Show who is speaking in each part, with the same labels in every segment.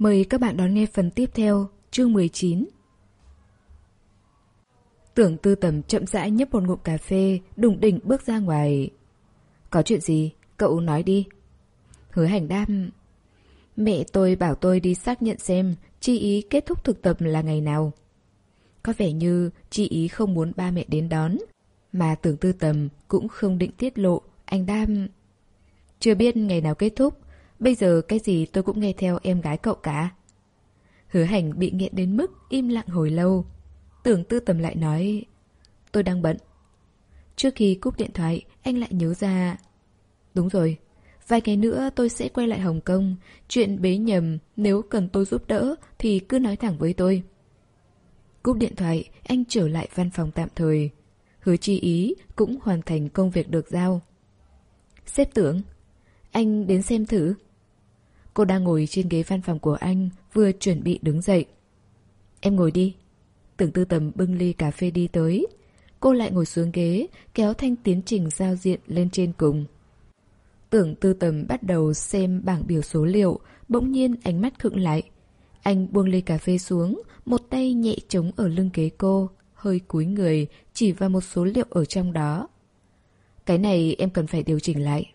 Speaker 1: Mời các bạn đón nghe phần tiếp theo, chương 19. Tưởng tư tầm chậm rãi nhấp một ngụm cà phê, đùng đỉnh bước ra ngoài. Có chuyện gì? Cậu nói đi. Hứa hành đam. Mẹ tôi bảo tôi đi xác nhận xem chi ý kết thúc thực tập là ngày nào. Có vẻ như chi ý không muốn ba mẹ đến đón, mà tưởng tư tầm cũng không định tiết lộ, anh đam... Chưa biết ngày nào kết thúc, bây giờ cái gì tôi cũng nghe theo em gái cậu cả. Hứa hành bị nghiện đến mức im lặng hồi lâu. Tưởng tư tầm lại nói, tôi đang bận. Trước khi cúp điện thoại, anh lại nhớ ra... Đúng rồi, vài ngày nữa tôi sẽ quay lại Hồng Kông. Chuyện bế nhầm, nếu cần tôi giúp đỡ thì cứ nói thẳng với tôi. Cúp điện thoại, anh trở lại văn phòng tạm thời. Hứa chi ý cũng hoàn thành công việc được giao. Xếp tưởng, anh đến xem thử. Cô đang ngồi trên ghế văn phòng của anh, vừa chuẩn bị đứng dậy. Em ngồi đi. Tưởng tư tầm bưng ly cà phê đi tới. Cô lại ngồi xuống ghế, kéo thanh tiến trình giao diện lên trên cùng. Tưởng tư tầm bắt đầu xem bảng biểu số liệu, bỗng nhiên ánh mắt khựng lại. Anh buông ly cà phê xuống, một tay nhẹ trống ở lưng ghế cô, hơi cúi người, chỉ vào một số liệu ở trong đó. Cái này em cần phải điều chỉnh lại.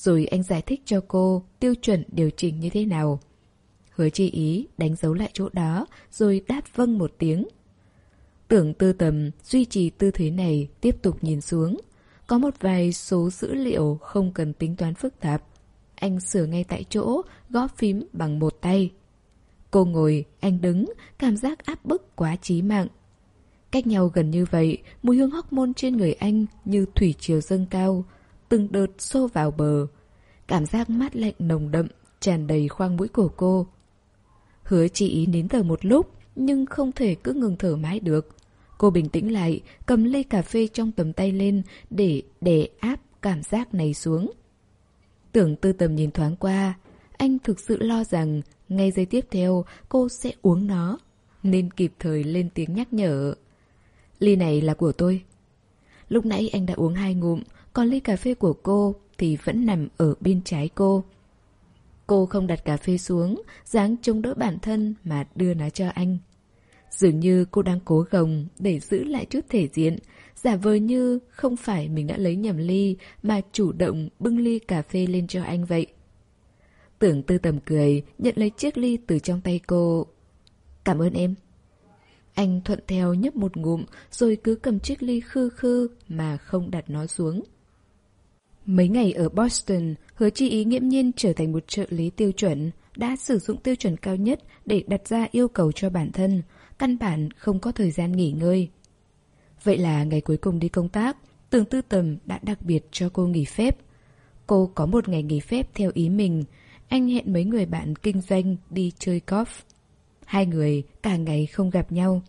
Speaker 1: Rồi anh giải thích cho cô tiêu chuẩn điều chỉnh như thế nào. Hứa chi ý đánh dấu lại chỗ đó, rồi đáp vâng một tiếng. Tưởng tư tầm duy trì tư thế này tiếp tục nhìn xuống. Có một vài số dữ liệu không cần tính toán phức tạp. Anh sửa ngay tại chỗ, gõ phím bằng một tay. Cô ngồi, anh đứng, cảm giác áp bức quá chí mạng. Cách nhau gần như vậy, mùi hương hormone trên người anh như thủy triều dâng cao, từng đợt xô vào bờ. Cảm giác mát lạnh nồng đậm, tràn đầy khoang mũi của cô. Hứa chị ý nín thở một lúc, nhưng không thể cứ ngừng thở mãi được. Cô bình tĩnh lại, cầm ly cà phê trong tầm tay lên để đè áp cảm giác này xuống. Tưởng tư tầm nhìn thoáng qua, anh thực sự lo rằng ngay giây tiếp theo cô sẽ uống nó, nên kịp thời lên tiếng nhắc nhở. Ly này là của tôi. Lúc nãy anh đã uống hai ngụm, còn ly cà phê của cô thì vẫn nằm ở bên trái cô. Cô không đặt cà phê xuống, dáng chống đỡ bản thân mà đưa nó cho anh. Dường như cô đang cố gồng để giữ lại chút thể diện, giả vờ như không phải mình đã lấy nhầm ly mà chủ động bưng ly cà phê lên cho anh vậy. Tưởng tư tầm cười, nhận lấy chiếc ly từ trong tay cô. Cảm ơn em. Anh thuận theo nhấp một ngụm rồi cứ cầm chiếc ly khư khư mà không đặt nó xuống. Mấy ngày ở Boston, hứa chi ý nghiễm nhiên trở thành một trợ lý tiêu chuẩn, đã sử dụng tiêu chuẩn cao nhất để đặt ra yêu cầu cho bản thân, căn bản không có thời gian nghỉ ngơi. Vậy là ngày cuối cùng đi công tác, tường tư tầm đã đặc biệt cho cô nghỉ phép. Cô có một ngày nghỉ phép theo ý mình, anh hẹn mấy người bạn kinh doanh đi chơi golf. Hai người cả ngày không gặp nhau.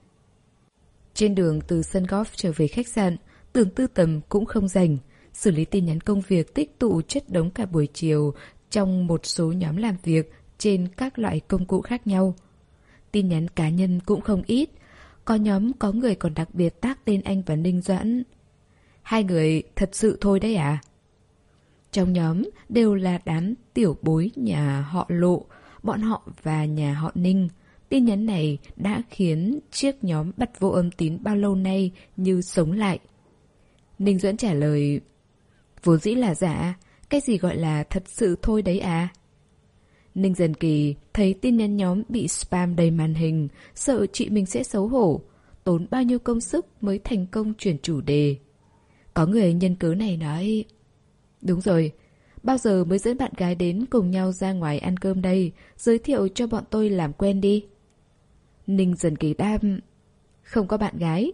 Speaker 1: Trên đường từ sân golf trở về khách sạn, Tường tư tầm cũng không rảnh. Xử lý tin nhắn công việc tích tụ chất đống cả buổi chiều trong một số nhóm làm việc trên các loại công cụ khác nhau. Tin nhắn cá nhân cũng không ít. Có nhóm có người còn đặc biệt tác tên anh và Ninh Doãn. Hai người thật sự thôi đấy à? Trong nhóm đều là đám tiểu bối nhà họ Lộ, bọn họ và nhà họ Ninh. Tin nhắn này đã khiến chiếc nhóm bắt vô âm tín bao lâu nay như sống lại. Ninh Duẫn trả lời, vốn dĩ là giả, cái gì gọi là thật sự thôi đấy à? Ninh Dần Kỳ thấy tin nhắn nhóm bị spam đầy màn hình, sợ chị mình sẽ xấu hổ, tốn bao nhiêu công sức mới thành công chuyển chủ đề. Có người nhân cớ này nói, Đúng rồi, bao giờ mới dẫn bạn gái đến cùng nhau ra ngoài ăn cơm đây, giới thiệu cho bọn tôi làm quen đi. Ninh dần kỳ đam, không có bạn gái.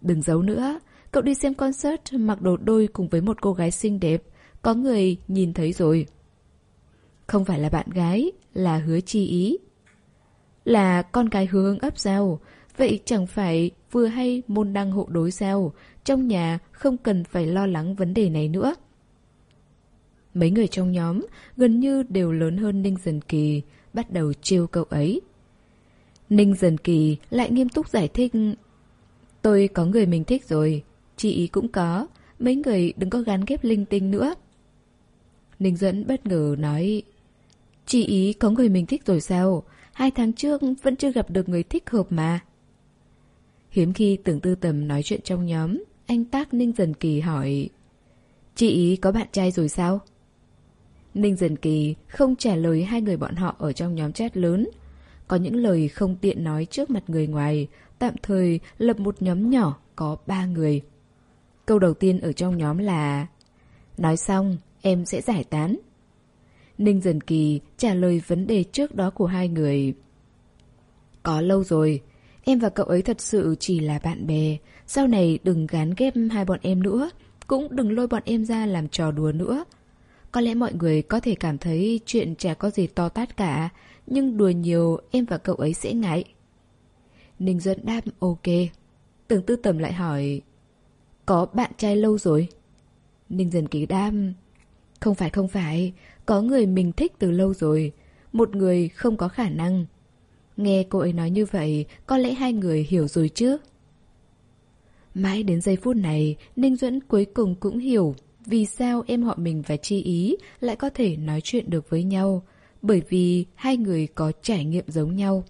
Speaker 1: Đừng giấu nữa, cậu đi xem concert mặc đồ đôi cùng với một cô gái xinh đẹp, có người nhìn thấy rồi. Không phải là bạn gái, là hứa chi ý. Là con gái hướng ấp sao, vậy chẳng phải vừa hay môn đăng hộ đối sao, trong nhà không cần phải lo lắng vấn đề này nữa. Mấy người trong nhóm gần như đều lớn hơn Ninh Dần Kỳ, bắt đầu trêu cậu ấy. Ninh Dần Kỳ lại nghiêm túc giải thích Tôi có người mình thích rồi, chị ý cũng có, mấy người đừng có gắn ghép linh tinh nữa. Ninh Duẫn bất ngờ nói Chị ý có người mình thích rồi sao? Hai tháng trước vẫn chưa gặp được người thích hợp mà. Hiếm khi tưởng tư tầm nói chuyện trong nhóm, anh tác Ninh Dần Kỳ hỏi Chị ý có bạn trai rồi sao? Ninh Dần Kỳ không trả lời hai người bọn họ ở trong nhóm chat lớn. Có những lời không tiện nói trước mặt người ngoài, tạm thời lập một nhóm nhỏ có ba người. Câu đầu tiên ở trong nhóm là Nói xong, em sẽ giải tán. Ninh Dần Kỳ trả lời vấn đề trước đó của hai người. Có lâu rồi, em và cậu ấy thật sự chỉ là bạn bè. Sau này đừng gán ghép hai bọn em nữa, cũng đừng lôi bọn em ra làm trò đùa nữa. Có lẽ mọi người có thể cảm thấy chuyện chả có gì to tát cả, nhưng đùa nhiều em và cậu ấy sẽ ngại. Ninh Duân đáp ok. Tưởng tư tầm lại hỏi có bạn trai lâu rồi? Ninh dần ký đam Không phải không phải, Có người mình thích từ lâu rồi, Một người không có khả năng. Nghe cô ấy nói như vậy, Có lẽ hai người hiểu rồi chứ. Mãi đến giây phút này, Ninh Duẫn cuối cùng cũng hiểu Vì sao em họ mình và Chi Ý Lại có thể nói chuyện được với nhau, Bởi vì hai người có trải nghiệm giống nhau.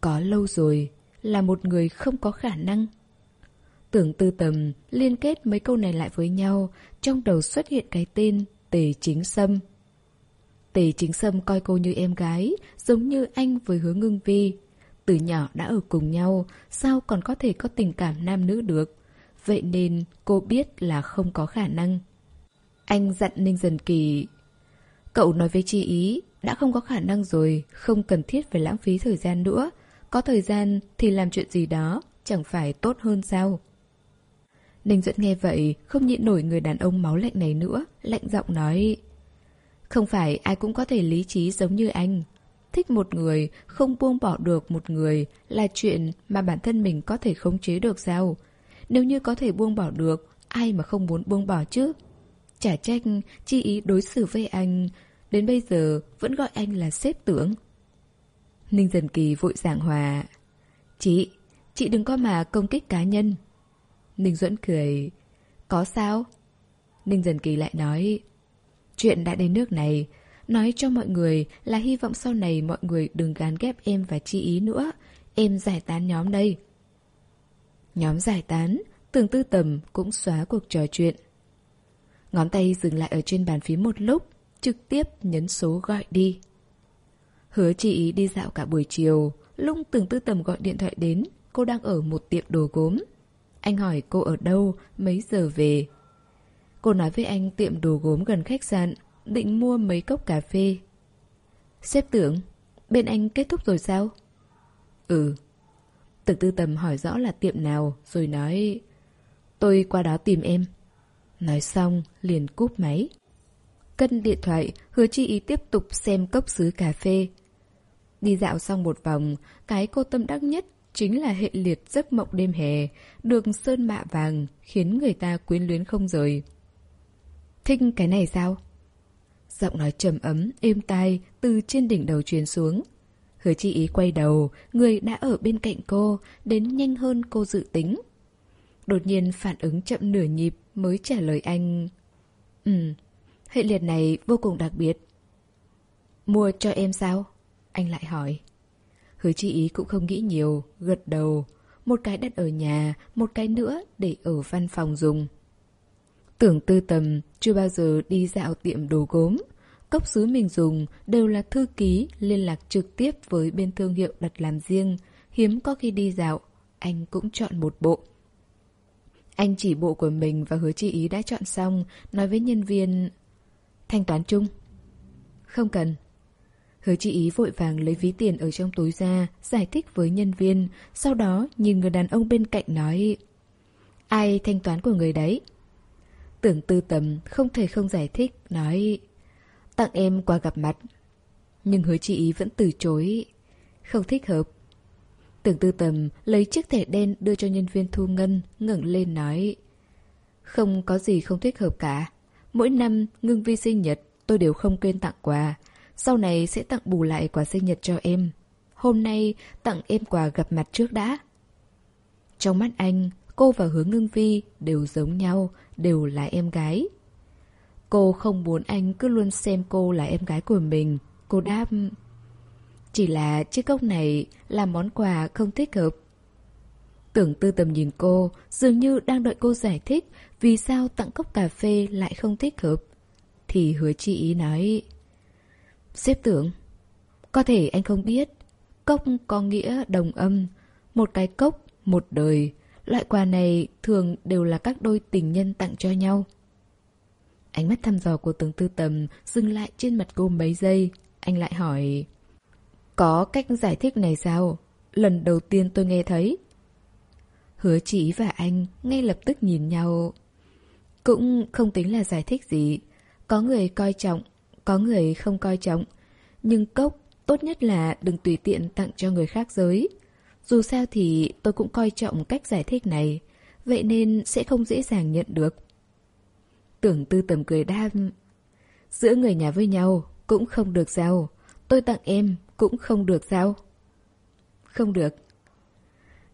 Speaker 1: Có lâu rồi Là một người không có khả năng. Tưởng tư tầm liên kết mấy câu này lại với nhau, trong đầu xuất hiện cái tên Tề Chính Sâm. Tề Chính Sâm coi cô như em gái, giống như anh với hứa ngưng vi. Từ nhỏ đã ở cùng nhau, sao còn có thể có tình cảm nam nữ được? Vậy nên cô biết là không có khả năng. Anh dặn Ninh Dần Kỳ. Cậu nói với chi ý, đã không có khả năng rồi, không cần thiết phải lãng phí thời gian nữa. Có thời gian thì làm chuyện gì đó, chẳng phải tốt hơn sao? Ninh Duẫn nghe vậy, không nhịn nổi người đàn ông máu lạnh này nữa, lạnh giọng nói. Không phải ai cũng có thể lý trí giống như anh. Thích một người, không buông bỏ được một người là chuyện mà bản thân mình có thể khống chế được sao? Nếu như có thể buông bỏ được, ai mà không muốn buông bỏ chứ? Chả trách, chi ý đối xử với anh, đến bây giờ vẫn gọi anh là xếp tưởng. Ninh Dần Kỳ vội giảng hòa. Chị, chị đừng có mà công kích cá nhân. Ninh Duẫn cười. Có sao? Ninh Dần Kỳ lại nói. Chuyện đã đến nước này. Nói cho mọi người là hy vọng sau này mọi người đừng gán ghép em và chi ý nữa. Em giải tán nhóm đây. Nhóm giải tán, tưởng tư tầm cũng xóa cuộc trò chuyện. Ngón tay dừng lại ở trên bàn phím một lúc, trực tiếp nhấn số gọi đi. Hứa chị ý đi dạo cả buổi chiều, Lung tưởng tư tầm gọi điện thoại đến, cô đang ở một tiệm đồ gốm. Anh hỏi cô ở đâu, mấy giờ về. Cô nói với anh tiệm đồ gốm gần khách sạn, định mua mấy cốc cà phê. Xếp tưởng, bên anh kết thúc rồi sao? Ừ. từ tư tầm hỏi rõ là tiệm nào, rồi nói... Tôi qua đó tìm em. Nói xong, liền cúp máy. Cân điện thoại, hứa chi ý tiếp tục xem cốc sứ cà phê. Đi dạo xong một vòng, cái cô tâm đắc nhất chính là hệ liệt giấc mộng đêm hè, được sơn mạ vàng, khiến người ta quyến luyến không rời. Thích cái này sao? Giọng nói trầm ấm, êm tai, từ trên đỉnh đầu truyền xuống. Hứa chi ý quay đầu, người đã ở bên cạnh cô, đến nhanh hơn cô dự tính. Đột nhiên phản ứng chậm nửa nhịp mới trả lời anh. Ừ, hệ liệt này vô cùng đặc biệt. Mua cho em sao? Anh lại hỏi. Hứa chi ý cũng không nghĩ nhiều, gật đầu. Một cái đặt ở nhà, một cái nữa để ở văn phòng dùng. Tưởng tư tầm, chưa bao giờ đi dạo tiệm đồ gốm. Cốc sứ mình dùng đều là thư ký liên lạc trực tiếp với bên thương hiệu đặt làm riêng. Hiếm có khi đi dạo, anh cũng chọn một bộ. Anh chỉ bộ của mình và hứa chi ý đã chọn xong, nói với nhân viên... Thanh toán chung. Không cần, Hứa chị ý vội vàng lấy ví tiền ở trong túi ra, giải thích với nhân viên, sau đó nhìn người đàn ông bên cạnh nói Ai thanh toán của người đấy? Tưởng tư tầm không thể không giải thích, nói Tặng em qua gặp mặt. Nhưng hứa chị ý vẫn từ chối, không thích hợp. Tưởng tư tầm lấy chiếc thẻ đen đưa cho nhân viên thu ngân, ngẩng lên nói Không có gì không thích hợp cả. Mỗi năm ngưng vi sinh nhật tôi đều không quên tặng quà. Sau này sẽ tặng bù lại quà sinh nhật cho em. Hôm nay tặng em quà gặp mặt trước đã. Trong mắt anh, cô và Hứa Ngưng Vi đều giống nhau, đều là em gái. Cô không muốn anh cứ luôn xem cô là em gái của mình. Cô đáp Chỉ là chiếc cốc này là món quà không thích hợp Tưởng tư tầm nhìn cô Dường như đang đợi cô giải thích Vì sao tặng cốc cà phê lại không thích hợp Thì hứa chị ý nói Xếp tưởng Có thể anh không biết Cốc có nghĩa đồng âm Một cái cốc, một đời Loại quà này thường đều là các đôi tình nhân tặng cho nhau Ánh mắt thăm dò của tướng tư tầm dừng lại trên mặt cô mấy giây. Anh lại hỏi... Có cách giải thích này sao? Lần đầu tiên tôi nghe thấy. Hứa chỉ và anh ngay lập tức nhìn nhau. Cũng không tính là giải thích gì. Có người coi trọng, có người không coi trọng. Nhưng cốc tốt nhất là đừng tùy tiện tặng cho người khác giới. Dù sao thì tôi cũng coi trọng cách giải thích này. Vậy nên sẽ không dễ dàng nhận được. Tưởng tư tầm cười đam. Giữa người nhà với nhau cũng không được sao. Tôi tặng em cũng không được sao. Không được.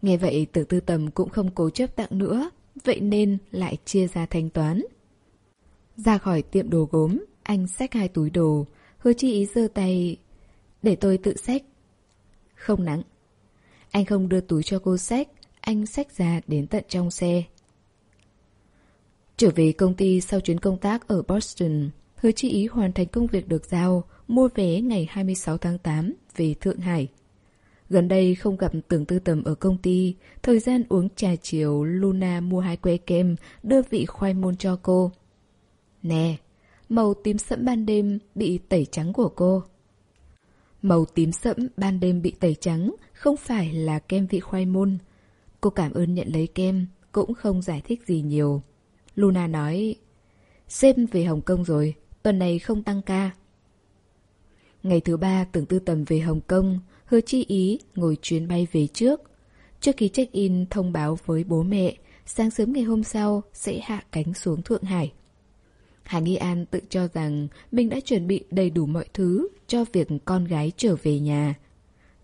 Speaker 1: Nghe vậy tưởng tư tầm cũng không cố chấp tặng nữa. Vậy nên lại chia ra thanh toán. Ra khỏi tiệm đồ gốm, anh xách hai túi đồ. Hứa chi ý giơ tay. Để tôi tự xách. Không nặng. Anh không đưa túi cho cô xách. Anh xách ra đến tận trong xe. Trở về công ty sau chuyến công tác ở Boston, hứa chi ý hoàn thành công việc được giao, mua vé ngày 26 tháng 8 về Thượng Hải. Gần đây không gặp tưởng tư tầm ở công ty, thời gian uống trà chiều Luna mua hai que kem, đưa vị khoai môn cho cô. Nè, màu tím sẫm ban đêm bị tẩy trắng của cô. Màu tím sẫm ban đêm bị tẩy trắng không phải là kem vị khoai môn. Cô cảm ơn nhận lấy kem, cũng không giải thích gì nhiều. Luna nói, Sếp về Hồng Kông rồi, tuần này không tăng ca. Ngày thứ ba tưởng tư tầm về Hồng Kông, hứa chi ý ngồi chuyến bay về trước. Trước khi check-in thông báo với bố mẹ, sáng sớm ngày hôm sau sẽ hạ cánh xuống Thượng Hải. Hà Nghi An tự cho rằng mình đã chuẩn bị đầy đủ mọi thứ cho việc con gái trở về nhà.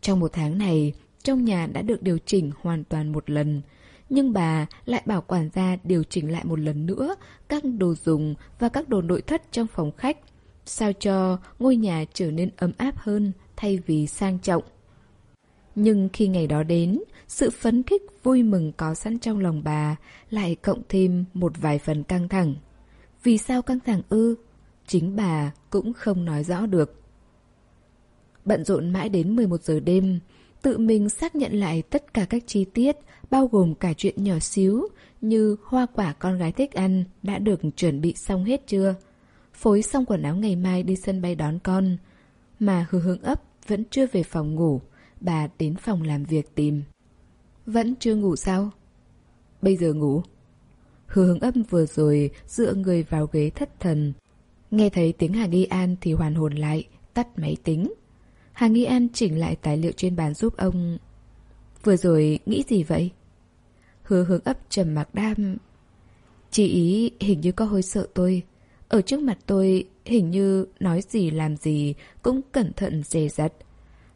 Speaker 1: Trong một tháng này, trong nhà đã được điều chỉnh hoàn toàn một lần, nhưng bà lại bảo quản gia điều chỉnh lại một lần nữa các đồ dùng và các đồ nội thất trong phòng khách, sao cho ngôi nhà trở nên ấm áp hơn thay vì sang trọng. Nhưng khi ngày đó đến, sự phấn khích vui mừng có sẵn trong lòng bà lại cộng thêm một vài phần căng thẳng. Vì sao căng thẳng ư? Chính bà cũng không nói rõ được. Bận rộn mãi đến 11 giờ đêm, tự mình xác nhận lại tất cả các chi tiết, bao gồm cả chuyện nhỏ xíu như hoa quả con gái thích ăn đã được chuẩn bị xong hết chưa? Phối xong quần áo ngày mai đi sân bay đón con. Mà hư hướng ấp vẫn chưa về phòng ngủ, bà đến phòng làm việc tìm. Vẫn chưa ngủ sao? Bây giờ ngủ hứa hướng ấp vừa rồi dựa người vào ghế thất thần. Nghe thấy tiếng Hà Nghi An thì hoàn hồn lại, tắt máy tính. Hà Nghi An chỉnh lại tài liệu trên bàn giúp ông. Vừa rồi nghĩ gì vậy? Hứa hướng ấp trầm mặc đam. Chị ý hình như có hơi sợ tôi. Ở trước mặt tôi hình như nói gì làm gì cũng cẩn thận dè dặt.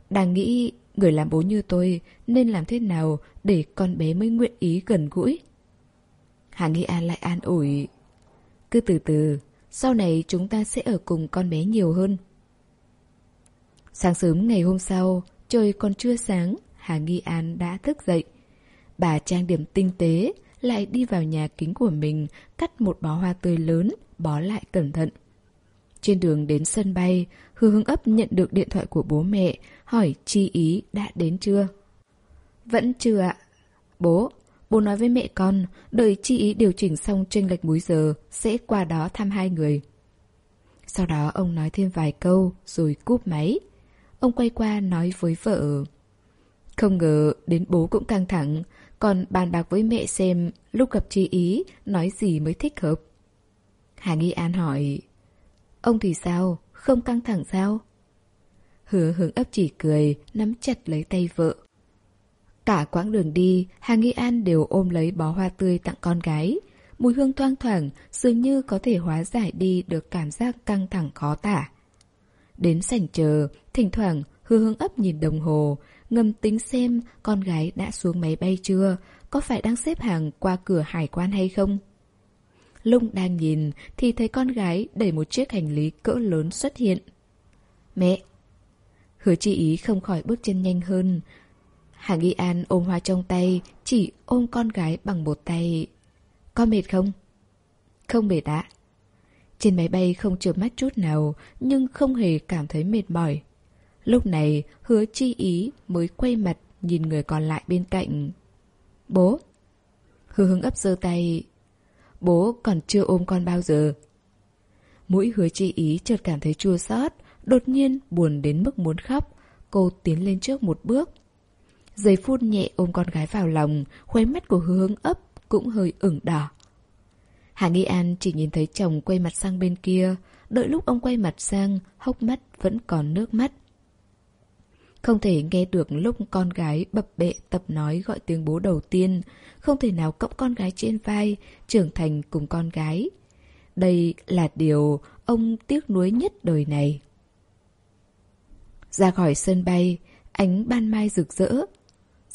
Speaker 1: Đang nghĩ người làm bố như tôi nên làm thế nào để con bé mới nguyện ý gần gũi. Hà Nghi An lại an ủi. Cứ từ từ, sau này chúng ta sẽ ở cùng con bé nhiều hơn. Sáng sớm ngày hôm sau, trời còn chưa sáng, Hà Nghi An đã thức dậy. Bà trang điểm tinh tế, lại đi vào nhà kính của mình, cắt một bó hoa tươi lớn, bó lại cẩn thận. Trên đường đến sân bay, Hư Hưng ấp nhận được điện thoại của bố mẹ, hỏi chi ý đã đến chưa? Vẫn chưa ạ. Bố, bố nói với mẹ con, đợi chi ý điều chỉnh xong chênh lệch múi giờ, sẽ qua đó thăm hai người. Sau đó ông nói thêm vài câu, rồi cúp máy. Ông quay qua nói với vợ. Không ngờ đến bố cũng căng thẳng, còn bàn bạc với mẹ xem lúc gặp chi ý nói gì mới thích hợp. Hà Nghi An hỏi, ông thì sao, không căng thẳng sao? Hứa hướng ấp chỉ cười, nắm chặt lấy tay vợ. Cả quãng đường đi, Hà Nghi An đều ôm lấy bó hoa tươi tặng con gái. Mùi hương thoang thoảng, dường như có thể hóa giải đi được cảm giác căng thẳng khó tả. Đến sảnh chờ, thỉnh thoảng hư hương ấp nhìn đồng hồ, ngầm tính xem con gái đã xuống máy bay chưa, có phải đang xếp hàng qua cửa hải quan hay không. Lung đang nhìn thì thấy con gái đẩy một chiếc hành lý cỡ lớn xuất hiện. Mẹ, Hứa chi ý không khỏi bước chân nhanh hơn. Hàng Y An ôm hoa trong tay, chỉ ôm con gái bằng một tay. Có mệt không? Không mệt ạ. Trên máy bay không chợp mắt chút nào, nhưng không hề cảm thấy mệt mỏi. Lúc này, hứa chi ý mới quay mặt nhìn người còn lại bên cạnh. Bố! Hứa hướng ấp giơ tay. Bố còn chưa ôm con bao giờ. Mũi hứa chi ý chợt cảm thấy chua xót, đột nhiên buồn đến mức muốn khóc. Cô tiến lên trước một bước. Giây phút nhẹ ôm con gái vào lòng, khóe mắt của hứa hướng ấp cũng hơi ửng đỏ. Hà Nghi An chỉ nhìn thấy chồng quay mặt sang bên kia, đợi lúc ông quay mặt sang, hốc mắt vẫn còn nước mắt. Không thể nghe được lúc con gái bập bệ tập nói gọi tiếng bố đầu tiên, không thể nào cõng con gái trên vai, trưởng thành cùng con gái. Đây là điều ông tiếc nuối nhất đời này. Ra khỏi sân bay, ánh ban mai rực rỡ.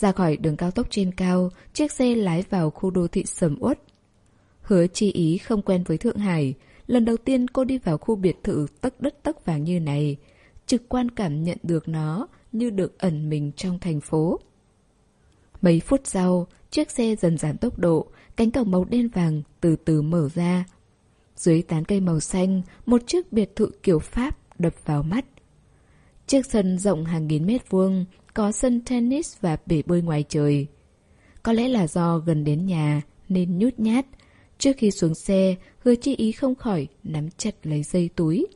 Speaker 1: Ra khỏi đường cao tốc trên cao, chiếc xe lái vào khu đô thị sầm uất. Hứa chi ý không quen với Thượng Hải. Lần đầu tiên cô đi vào khu biệt thự tấc đất tấc vàng như này. Trực quan cảm nhận được nó như được ẩn mình trong thành phố. Mấy phút sau, chiếc xe dần giảm tốc độ, cánh cổng màu đen vàng từ từ mở ra. Dưới tán cây màu xanh, một chiếc biệt thự kiểu Pháp đập vào mắt. Chiếc sân rộng hàng nghìn mét vuông, có sân tennis và bể bơi ngoài trời. Có lẽ là do gần đến nhà nên nhút nhát. Trước khi xuống xe, hứa chi ý không khỏi nắm chặt lấy dây túi.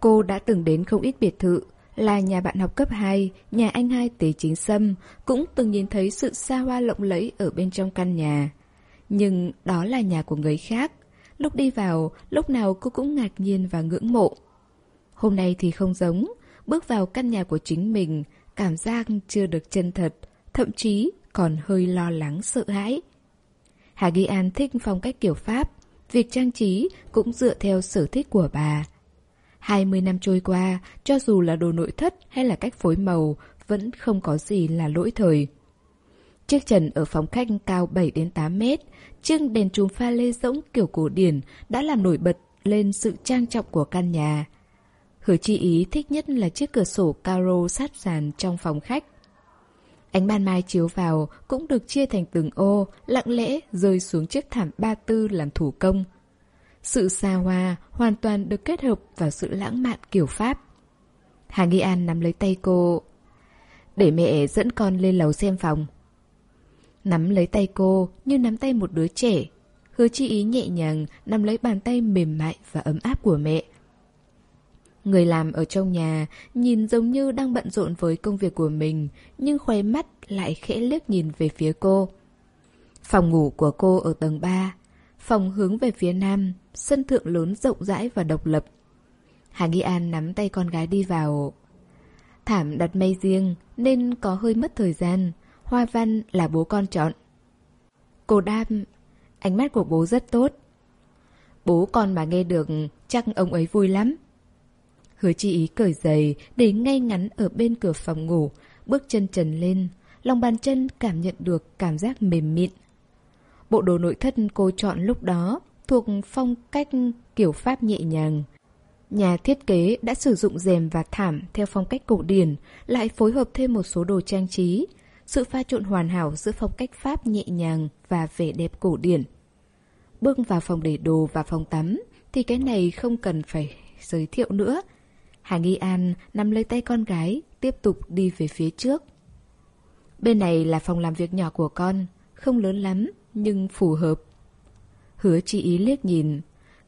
Speaker 1: Cô đã từng đến không ít biệt thự, là nhà bạn học cấp 2, nhà anh hai Tế Chính Sâm, cũng từng nhìn thấy sự xa hoa lộng lẫy ở bên trong căn nhà. Nhưng đó là nhà của người khác. Lúc đi vào, lúc nào cô cũng ngạc nhiên và ngưỡng mộ. Hôm nay thì không giống, bước vào căn nhà của chính mình, cảm giác chưa được chân thật, thậm chí còn hơi lo lắng sợ hãi. Hà Ghi An thích phong cách kiểu Pháp, việc trang trí cũng dựa theo sở thích của bà. 20 năm trôi qua, cho dù là đồ nội thất hay là cách phối màu, vẫn không có gì là lỗi thời. Chiếc trần ở phòng khách cao 7 đến 8 mét, chiếc đèn chùm pha lê rỗng kiểu cổ điển đã làm nổi bật lên sự trang trọng của căn nhà. Hứa chi ý thích nhất là chiếc cửa sổ caro sát sàn trong phòng khách. Ánh ban mai chiếu vào cũng được chia thành từng ô, lặng lẽ rơi xuống chiếc thảm ba tư làm thủ công. Sự xa hoa hoàn toàn được kết hợp vào sự lãng mạn kiểu Pháp. Hà Nghi An nắm lấy tay cô. Để mẹ dẫn con lên lầu xem phòng. Nắm lấy tay cô như nắm tay một đứa trẻ. Hứa chi ý nhẹ nhàng nắm lấy bàn tay mềm mại và ấm áp của mẹ. Người làm ở trong nhà nhìn giống như đang bận rộn với công việc của mình, nhưng khóe mắt lại khẽ liếc nhìn về phía cô. Phòng ngủ của cô ở tầng 3, phòng hướng về phía nam, sân thượng lớn rộng rãi và độc lập. Hà Nghi An nắm tay con gái đi vào. Thảm đặt mây riêng nên có hơi mất thời gian, hoa văn là bố con chọn. Cô đam, ánh mắt của bố rất tốt. Bố con mà nghe được chắc ông ấy vui lắm. Hứa chi ý cởi giày để ngay ngắn ở bên cửa phòng ngủ, bước chân trần lên. Lòng bàn chân cảm nhận được cảm giác mềm mịn. Bộ đồ nội thất cô chọn lúc đó thuộc phong cách kiểu Pháp nhẹ nhàng. Nhà thiết kế đã sử dụng rèm và thảm theo phong cách cổ điển, lại phối hợp thêm một số đồ trang trí. Sự pha trộn hoàn hảo giữa phong cách Pháp nhẹ nhàng và vẻ đẹp cổ điển. Bước vào phòng để đồ và phòng tắm thì cái này không cần phải giới thiệu nữa. Hà Nghi An nắm lấy tay con gái, tiếp tục đi về phía trước. Bên này là phòng làm việc nhỏ của con, không lớn lắm, nhưng phù hợp. Hứa chi ý liếc nhìn,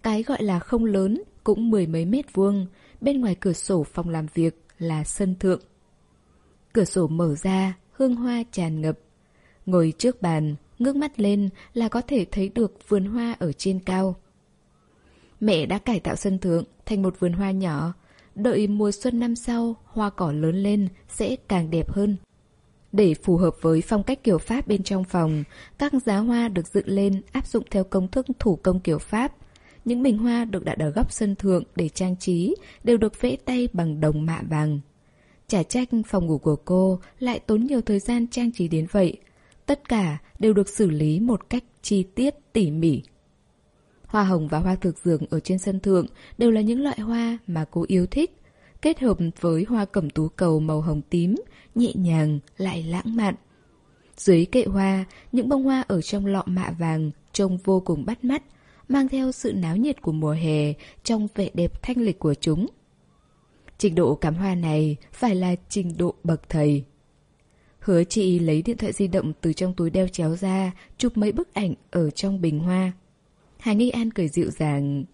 Speaker 1: cái gọi là không lớn cũng mười mấy mét vuông, bên ngoài cửa sổ phòng làm việc là sân thượng. Cửa sổ mở ra, hương hoa tràn ngập. Ngồi trước bàn, ngước mắt lên là có thể thấy được vườn hoa ở trên cao. Mẹ đã cải tạo sân thượng thành một vườn hoa nhỏ, đợi mùa xuân năm sau hoa cỏ lớn lên sẽ càng đẹp hơn. Để phù hợp với phong cách kiểu Pháp bên trong phòng, các giá hoa được dựng lên áp dụng theo công thức thủ công kiểu Pháp. Những bình hoa được đặt ở góc sân thượng để trang trí đều được vẽ tay bằng đồng mạ vàng. Chả trách phòng ngủ của cô lại tốn nhiều thời gian trang trí đến vậy. Tất cả đều được xử lý một cách chi tiết tỉ mỉ. Hoa hồng và hoa thực dường ở trên sân thượng đều là những loại hoa mà cô yêu thích. kết hợp với hoa cẩm tú cầu màu hồng tím, nhẹ nhàng lại lãng mạn. Dưới kệ hoa, những bông hoa ở trong lọ mạ vàng trông vô cùng bắt mắt, mang theo sự náo nhiệt của mùa hè trong vẻ đẹp thanh lịch của chúng. Trình độ cắm hoa này phải là trình độ bậc thầy. Hứa chị lấy điện thoại di động từ trong túi đeo chéo ra, chụp mấy bức ảnh ở trong bình hoa. Hà Nghi An cười dịu dàng.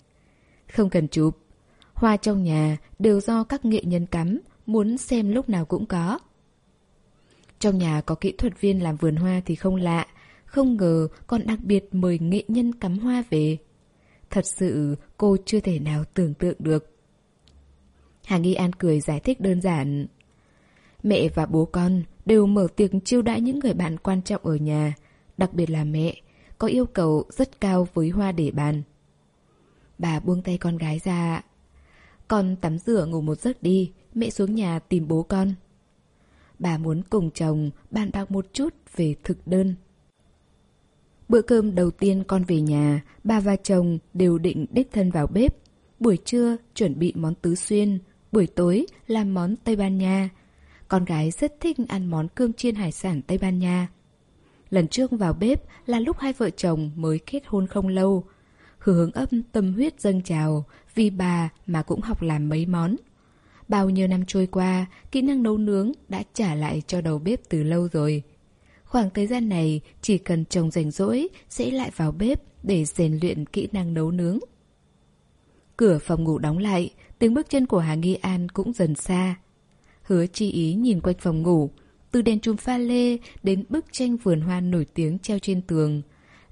Speaker 1: Không cần chụp. Hoa trong nhà đều do các nghệ nhân cắm, muốn xem lúc nào cũng có. Trong nhà có kỹ thuật viên làm vườn hoa thì không lạ, không ngờ còn đặc biệt mời nghệ nhân cắm hoa về. Thật sự cô chưa thể nào tưởng tượng được. Hà Nghi An cười giải thích đơn giản. Mẹ và bố con đều mở tiệc chiêu đãi những người bạn quan trọng ở nhà, đặc biệt là mẹ, có yêu cầu rất cao với hoa để bàn. Bà buông tay con gái ra. Con tắm rửa ngủ một giấc đi, mẹ xuống nhà tìm bố con. Bà muốn cùng chồng bàn bạc một chút về thực đơn. Bữa cơm đầu tiên con về nhà, bà và chồng đều định đích thân vào bếp. Buổi trưa chuẩn bị món tứ xuyên, buổi tối làm món Tây Ban Nha. Con gái rất thích ăn món cơm chiên hải sản Tây Ban Nha. Lần trước vào bếp là lúc hai vợ chồng mới kết hôn không lâu. Hứa hướng âm tâm huyết dâng trào, vì bà mà cũng học làm mấy món. Bao nhiêu năm trôi qua, kỹ năng nấu nướng đã trả lại cho đầu bếp từ lâu rồi. Khoảng thời gian này, chỉ cần chồng rảnh rỗi sẽ lại vào bếp để rèn luyện kỹ năng nấu nướng. Cửa phòng ngủ đóng lại, tiếng bước chân của Hà Nghi An cũng dần xa. Hứa chi ý nhìn quanh phòng ngủ, từ đèn chùm pha lê đến bức tranh vườn hoa nổi tiếng treo trên tường.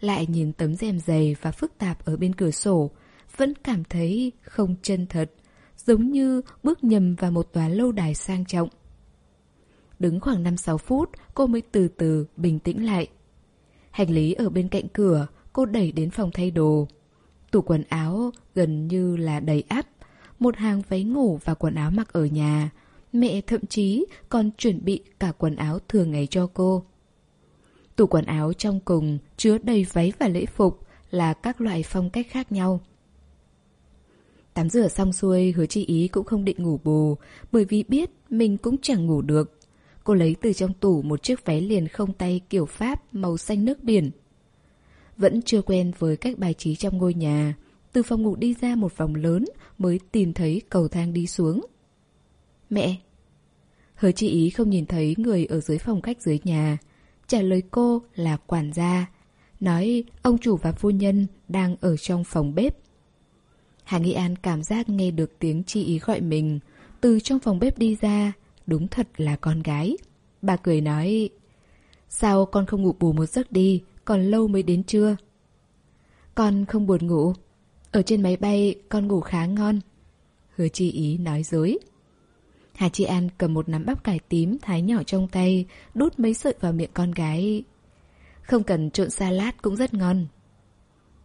Speaker 1: Lại nhìn tấm rèm dày và phức tạp ở bên cửa sổ, vẫn cảm thấy không chân thật, giống như bước nhầm vào một tòa lâu đài sang trọng. Đứng khoảng 5-6 phút, cô mới từ từ bình tĩnh lại. Hành lý ở bên cạnh cửa, cô đẩy đến phòng thay đồ. Tủ quần áo gần như là đầy áp, một hàng váy ngủ và quần áo mặc ở nhà. Mẹ thậm chí còn chuẩn bị cả quần áo thường ngày cho cô. Tủ quần áo trong cùng chứa đầy váy và lễ phục là các loại phong cách khác nhau. Tắm rửa xong xuôi, hứa chi ý cũng không định ngủ bù, bởi vì biết mình cũng chẳng ngủ được. Cô lấy từ trong tủ một chiếc váy liền không tay kiểu Pháp màu xanh nước biển. Vẫn chưa quen với cách bài trí trong ngôi nhà, từ phòng ngủ đi ra một vòng lớn mới tìm thấy cầu thang đi xuống. Mẹ! Hứa chi ý không nhìn thấy người ở dưới phòng khách dưới nhà. Trả lời cô là quản gia. Nói ông chủ và phu nhân đang ở trong phòng bếp. Hà Nghi An cảm giác nghe được tiếng chi ý gọi mình. Từ trong phòng bếp đi ra, đúng thật là con gái. Bà cười nói, sao con không ngủ bù một giấc đi, còn lâu mới đến trưa. Con không buồn ngủ. Ở trên máy bay con ngủ khá ngon. Hứa chi ý nói dối. Hà Chi An cầm một nắm bắp cải tím thái nhỏ trong tay, đút mấy sợi vào miệng con gái. Không cần trộn salad cũng rất ngon.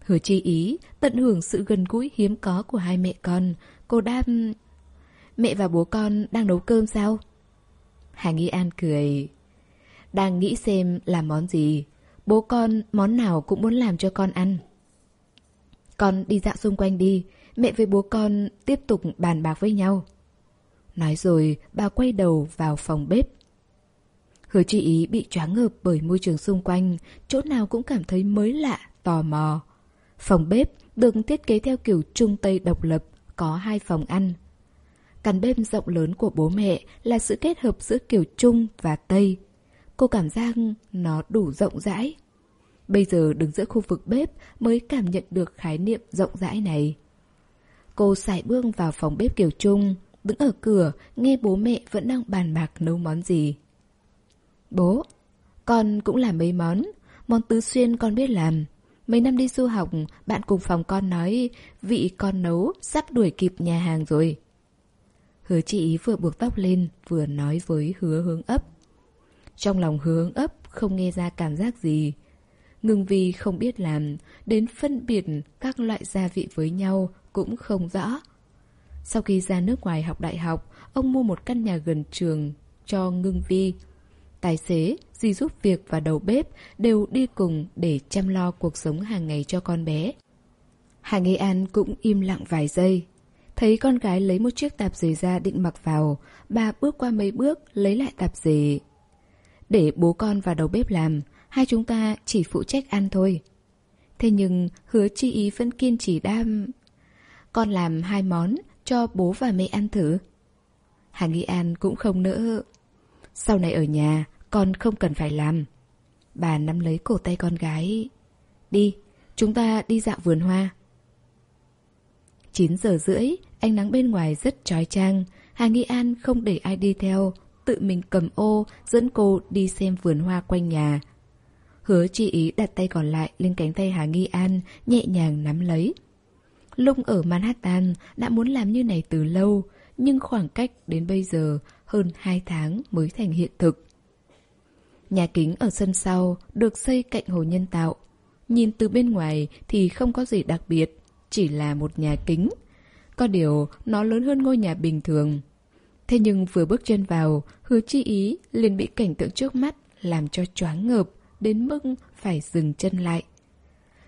Speaker 1: Hứa chi ý, tận hưởng sự gần gũi hiếm có của hai mẹ con, cô đam... Mẹ và bố con đang nấu cơm sao? Hà Nghi An cười. Đang nghĩ xem làm món gì. Bố con món nào cũng muốn làm cho con ăn. Con đi dạo xung quanh đi, mẹ với bố con tiếp tục bàn bạc với nhau. Nói rồi, bà quay đầu vào phòng bếp. Hứa chi ý bị choáng ngợp bởi môi trường xung quanh, chỗ nào cũng cảm thấy mới lạ, tò mò. Phòng bếp được thiết kế theo kiểu trung tây độc lập, có hai phòng ăn. Căn bếp rộng lớn của bố mẹ là sự kết hợp giữa kiểu Trung và Tây. Cô cảm giác nó đủ rộng rãi. Bây giờ đứng giữa khu vực bếp mới cảm nhận được khái niệm rộng rãi này. Cô xài bước vào phòng bếp kiểu Trung, đứng ở cửa nghe bố mẹ vẫn đang bàn bạc nấu món gì. Bố, con cũng làm mấy món, món tứ xuyên con biết làm. Mấy năm đi du học, bạn cùng phòng con nói vị con nấu sắp đuổi kịp nhà hàng rồi. Hứa chị vừa buộc tóc lên vừa nói với hứa hướng ấp. Trong lòng hứa hướng ấp không nghe ra cảm giác gì. Ngừng vì không biết làm, đến phân biệt các loại gia vị với nhau cũng không rõ. Sau khi ra nước ngoài học đại học, ông mua một căn nhà gần trường cho ngưng vi. Tài xế, dì giúp việc và đầu bếp đều đi cùng để chăm lo cuộc sống hàng ngày cho con bé. Hà Nghi An cũng im lặng vài giây. Thấy con gái lấy một chiếc tạp dề ra định mặc vào, bà bước qua mấy bước lấy lại tạp dề. Để bố con vào đầu bếp làm, hai chúng ta chỉ phụ trách ăn thôi. Thế nhưng hứa chi ý vẫn kiên trì đam. Con làm hai món cho bố và mẹ ăn thử. Hà Nghi An cũng không nỡ. Sau này ở nhà, con không cần phải làm. Bà nắm lấy cổ tay con gái. Đi, chúng ta đi dạo vườn hoa. 9 giờ rưỡi, ánh nắng bên ngoài rất trói trang. Hà Nghi An không để ai đi theo, tự mình cầm ô dẫn cô đi xem vườn hoa quanh nhà. Hứa chị ý đặt tay còn lại lên cánh tay Hà Nghi An, nhẹ nhàng nắm lấy. Lung ở Manhattan đã muốn làm như này từ lâu, nhưng khoảng cách đến bây giờ hơn 2 tháng mới thành hiện thực. Nhà kính ở sân sau được xây cạnh hồ nhân tạo. Nhìn từ bên ngoài thì không có gì đặc biệt, chỉ là một nhà kính. Có điều nó lớn hơn ngôi nhà bình thường. Thế nhưng vừa bước chân vào, hứa chi ý liền bị cảnh tượng trước mắt làm cho choáng ngợp, đến mức phải dừng chân lại.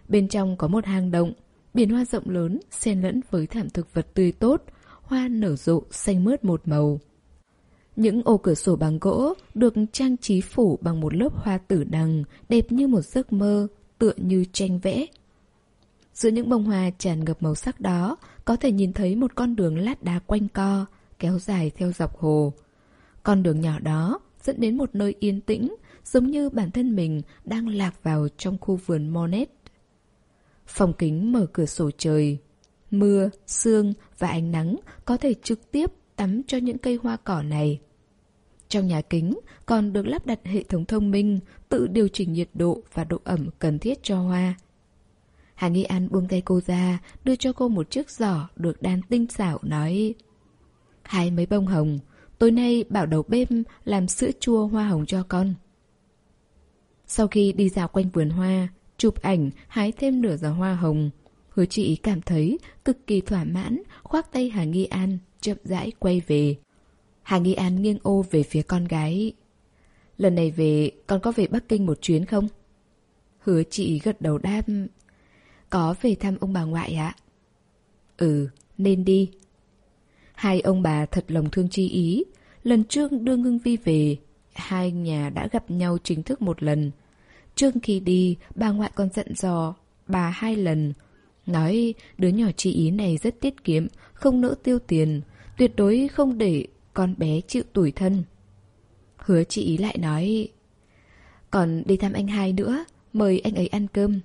Speaker 1: Bên trong có một hang động, biển hoa rộng lớn xen lẫn với thảm thực vật tươi tốt, hoa nở rộ xanh mướt một màu. Những ô cửa sổ bằng gỗ được trang trí phủ bằng một lớp hoa tử đằng đẹp như một giấc mơ, tựa như tranh vẽ. Giữa những bông hoa tràn ngập màu sắc đó, có thể nhìn thấy một con đường lát đá quanh co, kéo dài theo dọc hồ. Con đường nhỏ đó dẫn đến một nơi yên tĩnh, giống như bản thân mình đang lạc vào trong khu vườn Monet. Phòng kính mở cửa sổ trời. Mưa, sương và ánh nắng có thể trực tiếp tắm cho những cây hoa cỏ này. Trong nhà kính còn được lắp đặt hệ thống thông minh tự điều chỉnh nhiệt độ và độ ẩm cần thiết cho hoa. Hà Nghi An buông tay cô ra, đưa cho cô một chiếc giỏ được đan tinh xảo nói Hai mấy bông hồng, tối nay bảo đầu bếp làm sữa chua hoa hồng cho con. Sau khi đi dạo quanh vườn hoa, chụp ảnh, hái thêm nửa giỏ hoa hồng, hứa chị cảm thấy cực kỳ thỏa mãn, khoác tay Hà Nghi An, chậm rãi quay về. Hà Nghi An nghiêng ô về phía con gái. Lần này về, con có về Bắc Kinh một chuyến không? Hứa chị gật đầu đáp. Có về thăm ông bà ngoại ạ. Ừ, nên đi. Hai ông bà thật lòng thương chi ý. Lần trước đưa Ngưng Vi về, hai nhà đã gặp nhau chính thức một lần. Trước khi đi, bà ngoại còn dặn dò bà hai lần. Nói đứa nhỏ chị ý này rất tiết kiệm, không nỡ tiêu tiền, tuyệt đối không để con bé chịu tủi thân. Hứa chị ý lại nói Còn đi thăm anh hai nữa Mời anh ấy ăn cơm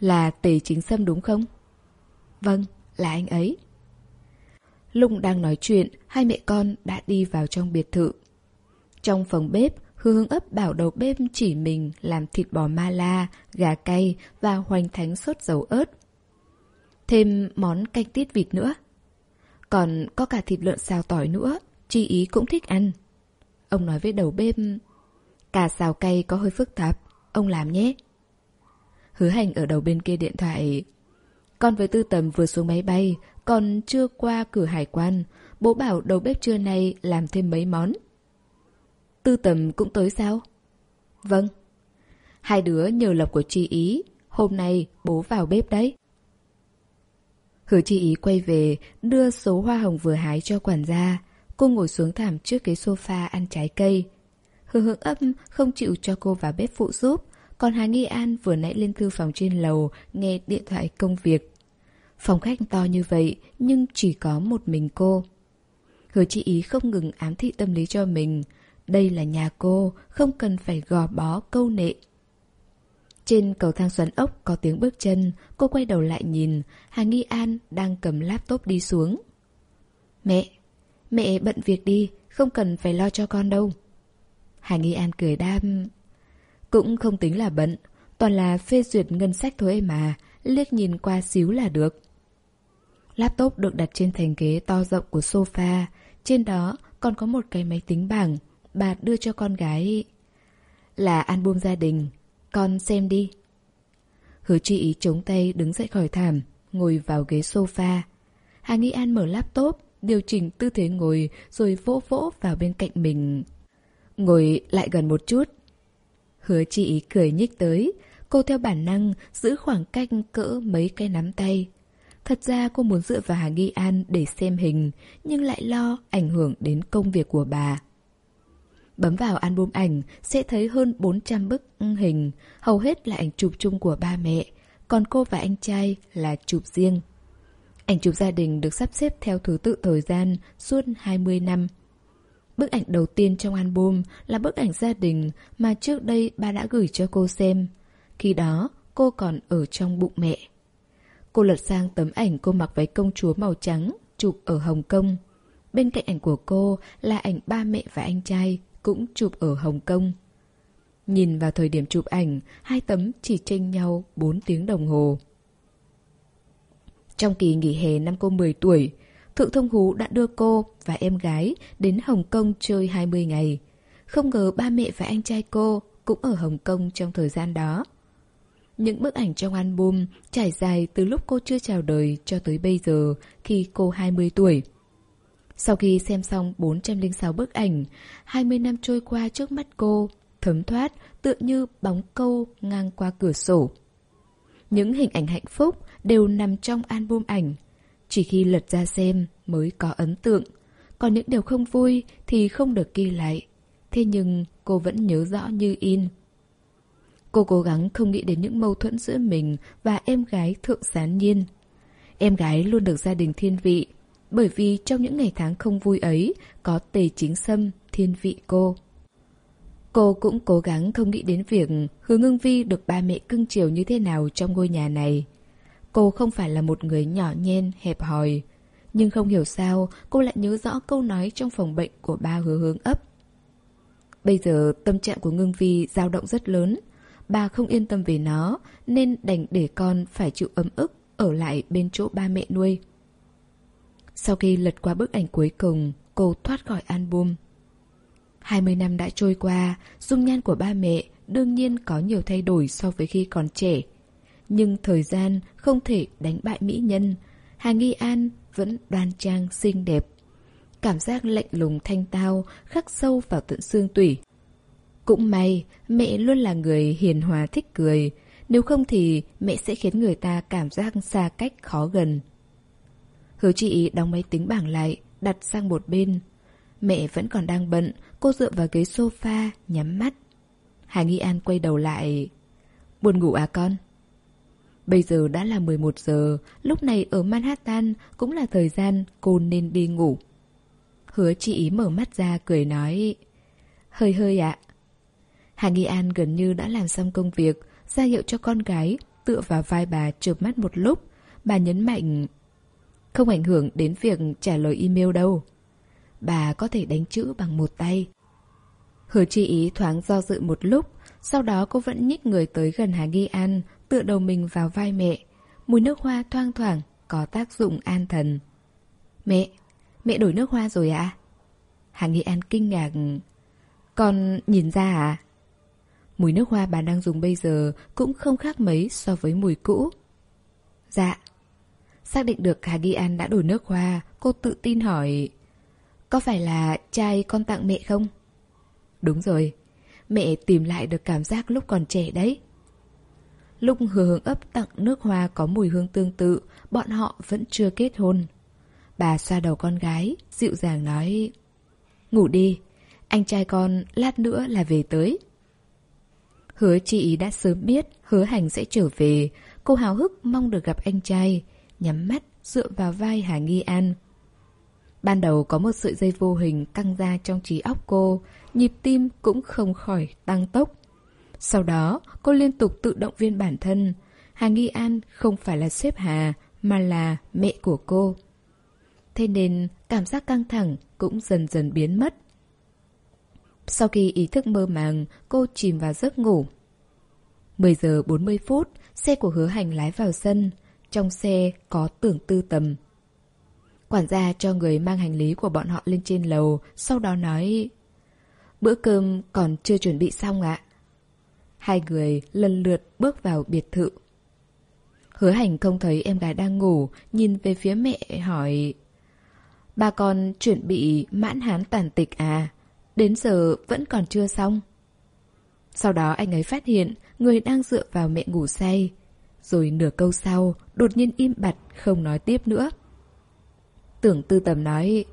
Speaker 1: Là tề chính sâm đúng không? Vâng, là anh ấy Lung đang nói chuyện Hai mẹ con đã đi vào trong biệt thự Trong phòng bếp Hương ấp bảo đầu bếp chỉ mình làm thịt bò ma la, gà cay và hoành thánh sốt dầu ớt. Thêm món canh tiết vịt nữa. Còn có cả thịt lợn xào tỏi nữa, chi ý cũng thích ăn. Ông nói với đầu bếp, cả xào cay có hơi phức tạp, ông làm nhé. Hứa hành ở đầu bên kia điện thoại. Con với tư tầm vừa xuống máy bay, còn chưa qua cửa hải quan, bố bảo đầu bếp trưa nay làm thêm mấy món. Tư tầm cũng tới sao? Vâng. Hai đứa nhờ lộc của chi ý, hôm nay bố vào bếp đấy. Hứa chi ý quay về, đưa số hoa hồng vừa hái cho quản gia. Cô ngồi xuống thảm trước cái sofa ăn trái cây. Hứa hưởng ấp không chịu cho cô vào bếp phụ giúp, còn Hà Nghi An vừa nãy lên thư phòng trên lầu nghe điện thoại công việc. Phòng khách to như vậy nhưng chỉ có một mình cô. Hứa chị ý không ngừng ám thị tâm lý cho mình. Đây là nhà cô, không cần phải gò bó câu nệ. Trên cầu thang xoắn ốc có tiếng bước chân, cô quay đầu lại nhìn, Hà Nghi An đang cầm laptop đi xuống. Mẹ, mẹ bận việc đi, không cần phải lo cho con đâu. Hà Nghi An cười đam. Cũng không tính là bận, toàn là phê duyệt ngân sách thôi mà, liếc nhìn qua xíu là được. Laptop được đặt trên thành ghế to rộng của sofa, trên đó còn có một cái máy tính bảng, bà đưa cho con gái. Là album gia đình, con xem đi. Hứa chi ý chống tay đứng dậy khỏi thảm, ngồi vào ghế sofa. Hà Nghi An mở laptop, điều chỉnh tư thế ngồi rồi vỗ vỗ vào bên cạnh mình. Ngồi lại gần một chút. Hứa chi ý cười nhích tới, cô theo bản năng giữ khoảng cách cỡ mấy cái nắm tay. Thật ra cô muốn dựa vào Hà Nghi An để xem hình, nhưng lại lo ảnh hưởng đến công việc của bà. Bấm vào album ảnh sẽ thấy hơn 400 bức hình, hầu hết là ảnh chụp chung của ba mẹ, còn cô và anh trai là chụp riêng. Ảnh chụp gia đình được sắp xếp theo thứ tự thời gian suốt 20 năm. Bức ảnh đầu tiên trong album là bức ảnh gia đình mà trước đây ba đã gửi cho cô xem. Khi đó, cô còn ở trong bụng mẹ. Cô lật sang tấm ảnh cô mặc váy công chúa màu trắng, chụp ở Hồng Kông. Bên cạnh ảnh của cô là ảnh ba mẹ và anh trai, cũng chụp ở Hồng Kông. Nhìn vào thời điểm chụp ảnh, hai tấm chỉ chênh nhau 4 tiếng đồng hồ. Trong kỳ nghỉ hè năm cô 10 tuổi, Thượng Thông Hú đã đưa cô và em gái đến Hồng Kông chơi 20 ngày. Không ngờ ba mẹ và anh trai cô cũng ở Hồng Kông trong thời gian đó. Những bức ảnh trong album trải dài từ lúc cô chưa chào đời cho tới bây giờ khi cô 20 tuổi. Sau khi xem xong 406 bức ảnh, 20 năm trôi qua trước mắt cô, thấm thoát tựa như bóng câu ngang qua cửa sổ. Những hình ảnh hạnh phúc đều nằm trong album ảnh. Chỉ khi lật ra xem mới có ấn tượng. Còn những điều không vui thì không được ghi lại. Thế nhưng cô vẫn nhớ rõ như in. Cô cố gắng không nghĩ đến những mâu thuẫn giữa mình và em gái Thượng Sán Nhiên. Em gái luôn được gia đình thiên vị, bởi vì trong những ngày tháng không vui ấy có tề chính sâm thiên vị cô. Cô cũng cố gắng không nghĩ đến việc Hứa Ngưng Vi được ba mẹ cưng chiều như thế nào trong ngôi nhà này. Cô không phải là một người nhỏ nhen, hẹp hòi. Nhưng không hiểu sao cô lại nhớ rõ câu nói trong phòng bệnh của ba hứa hướng ấp. Bây giờ tâm trạng của Ngưng Vi dao động rất lớn. Bà không yên tâm về nó nên đành để con phải chịu ấm ức ở lại bên chỗ ba mẹ nuôi. Sau khi lật qua bức ảnh cuối cùng, cô thoát khỏi album. 20 năm đã trôi qua, dung nhan của ba mẹ đương nhiên có nhiều thay đổi so với khi còn trẻ. Nhưng thời gian không thể đánh bại mỹ nhân. Hà Nghi An vẫn đoan trang xinh đẹp. Cảm giác lạnh lùng thanh tao khắc sâu vào tận xương tủy. Cũng may, mẹ luôn là người hiền hòa thích cười. Nếu không thì mẹ sẽ khiến người ta cảm giác xa cách khó gần. Hứa chị đóng máy tính bảng lại, đặt sang một bên. Mẹ vẫn còn đang bận, cô dựa vào ghế sofa, nhắm mắt. Hà Nghi An quay đầu lại. Buồn ngủ à con? Bây giờ đã là 11 giờ, lúc này ở Manhattan cũng là thời gian cô nên đi ngủ. Hứa chị mở mắt ra cười nói Hơi hơi ạ Hà Nghi An gần như đã làm xong công việc ra hiệu cho con gái tựa vào vai bà chợp mắt một lúc bà nhấn mạnh không ảnh hưởng đến việc trả lời email đâu bà có thể đánh chữ bằng một tay hứa chi ý thoáng do dự một lúc, sau đó cô vẫn nhích người tới gần hà nghi an, tựa đầu mình vào vai mẹ mùi nước hoa thoang thoảng, có tác dụng an thần mẹ mẹ đổi nước hoa rồi ạ à? hà nghi an kinh ngạc con nhìn ra à Mùi nước hoa bà đang dùng bây giờ cũng không khác mấy so với mùi cũ. Dạ. Xác định được Hà Ghi An đã đổi nước hoa, cô tự tin hỏi Có phải là trai con tặng mẹ không? Đúng rồi, mẹ tìm lại được cảm giác lúc còn trẻ đấy. Lúc hứa hướng ấp tặng nước hoa có mùi hương tương tự, bọn họ vẫn chưa kết hôn. Bà xoa đầu con gái, dịu dàng nói Ngủ đi, anh trai con lát nữa là về tới. Hứa chị đã sớm biết hứa hành sẽ trở về. Cô hào hức mong được gặp anh trai. Nhắm mắt dựa vào vai Hà Nghi An. Ban đầu có một sợi dây vô hình căng ra trong trí óc cô. Nhịp tim cũng không khỏi tăng tốc. Sau đó cô liên tục tự động viên bản thân. Hà Nghi An không phải là sếp Hà mà là mẹ của cô. Thế nên cảm giác căng thẳng cũng dần dần biến mất. Sau khi ý thức mơ màng, cô chìm vào giấc ngủ. 10 giờ 40 phút, xe của hứa hành lái vào sân. Trong xe có tưởng tư tầm. Quản gia cho người mang hành lý của bọn họ lên trên lầu, sau đó nói Bữa cơm còn chưa chuẩn bị xong ạ. Hai người lần lượt bước vào biệt thự. Hứa hành không thấy em gái đang ngủ, nhìn về phía mẹ hỏi Bà con chuẩn bị mãn hán tàn tịch à? Đến giờ vẫn còn chưa xong. Sau đó anh ấy phát hiện người đang dựa vào mẹ ngủ say rồi nửa câu sau, đột nhiên im bặt, không nói tiếp nữa. Tưởng tư tầm nói,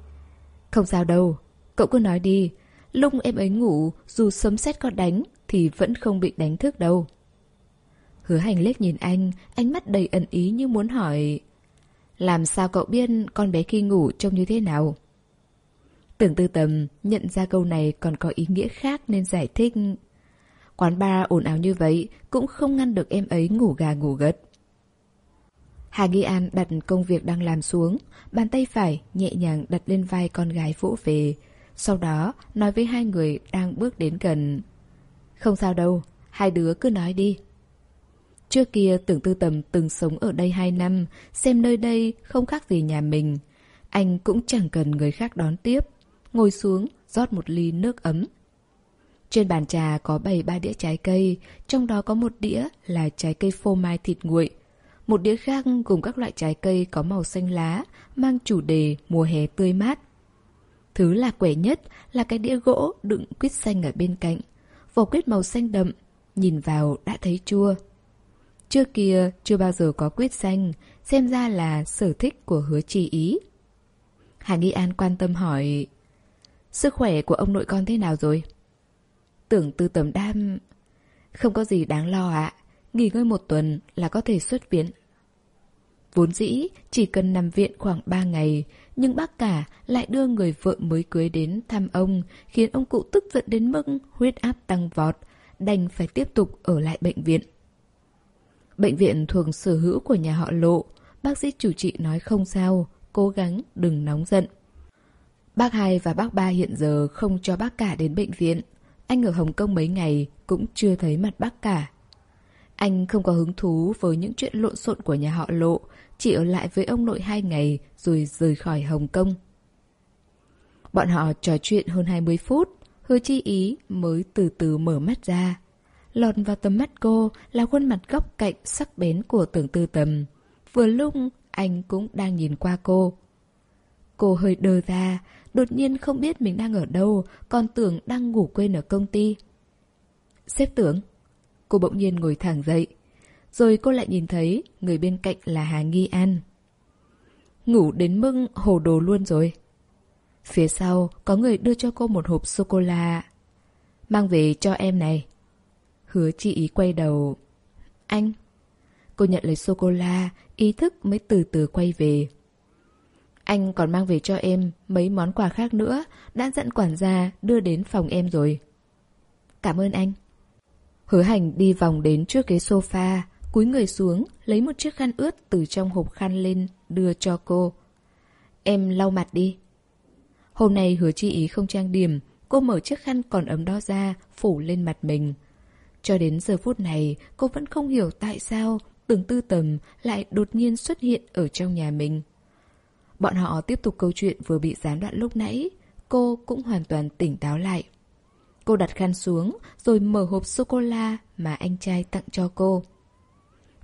Speaker 1: không sao đâu, cậu cứ nói đi, lúc em ấy ngủ, dù sấm sét có đánh, thì vẫn không bị đánh thức đâu. Hứa hành liếc nhìn anh, ánh mắt đầy ẩn ý như muốn hỏi Làm sao cậu biết con bé khi ngủ trông như thế nào? Tưởng tư tầm nhận ra câu này còn có ý nghĩa khác nên giải thích Quán bar ồn ào như vậy cũng không ngăn được em ấy ngủ gà ngủ gật Hà Ghi An đặt công việc đang làm xuống Bàn tay phải nhẹ nhàng đặt lên vai con gái vỗ về Sau đó nói với hai người đang bước đến gần Không sao đâu, hai đứa cứ nói đi Trước kia tưởng tư tầm từng sống ở đây hai năm, xem nơi đây không khác gì nhà mình. Anh cũng chẳng cần người khác đón tiếp. Ngồi xuống, rót một ly nước ấm. Trên bàn trà có bày ba đĩa trái cây, trong đó có một đĩa là trái cây phô mai thịt nguội. Một đĩa khác gồm các loại trái cây có màu xanh lá, mang chủ đề mùa hè tươi mát. Thứ là quẻ nhất là cái đĩa gỗ đựng quýt xanh ở bên cạnh. Vỏ quýt màu xanh đậm, nhìn vào đã thấy chua. Trước kia chưa bao giờ có quýt xanh, xem ra là sở thích của hứa chi ý. Hà Nghi An quan tâm hỏi Sức khỏe của ông nội con thế nào rồi? Tưởng tư tầm đam Không có gì đáng lo ạ Nghỉ ngơi một tuần là có thể xuất viện Vốn dĩ chỉ cần nằm viện khoảng 3 ngày Nhưng bác cả lại đưa người vợ mới cưới đến thăm ông Khiến ông cụ tức giận đến mức huyết áp tăng vọt Đành phải tiếp tục ở lại bệnh viện Bệnh viện thuộc sở hữu của nhà họ Lộ. Bác sĩ chủ trị nói không sao, cố gắng đừng nóng giận. Bác hai và bác ba hiện giờ không cho bác cả đến bệnh viện. Anh ở Hồng Kông mấy ngày cũng chưa thấy mặt bác cả. Anh không có hứng thú với những chuyện lộn xộn của nhà họ Lộ, chỉ ở lại với ông nội hai ngày rồi rời khỏi Hồng Kông. Bọn họ trò chuyện hơn 20 phút, hứa chi ý mới từ từ mở mắt ra. Lọt vào tầm mắt cô là khuôn mặt góc cạnh sắc bén của tưởng tư tầm. Vừa lúc anh cũng đang nhìn qua cô. Cô hơi đơ ra, đột nhiên không biết mình đang ở đâu, còn tưởng đang ngủ quên ở công ty. Xếp tưởng. Cô bỗng nhiên ngồi thẳng dậy. Rồi cô lại nhìn thấy người bên cạnh là Hà Nghi An. Ngủ đến mưng hồ đồ luôn rồi. Phía sau có người đưa cho cô một hộp sô-cô-la. Mang về cho em này. Hứa chị ý quay đầu. Anh. Cô nhận lấy sô-cô-la, ý thức mới từ từ quay về. Anh còn mang về cho em mấy món quà khác nữa, đã dặn quản gia đưa đến phòng em rồi. Cảm ơn anh. Hứa hành đi vòng đến trước ghế sofa, cúi người xuống, lấy một chiếc khăn ướt từ trong hộp khăn lên, đưa cho cô. Em lau mặt đi. Hôm nay hứa chi ý không trang điểm, cô mở chiếc khăn còn ấm đó ra, phủ lên mặt mình. Cho đến giờ phút này, cô vẫn không hiểu tại sao tưởng tư tầm lại đột nhiên xuất hiện ở trong nhà mình. Bọn họ tiếp tục câu chuyện vừa bị gián đoạn lúc nãy, cô cũng hoàn toàn tỉnh táo lại. Cô đặt khăn xuống rồi mở hộp sô-cô-la mà anh trai tặng cho cô.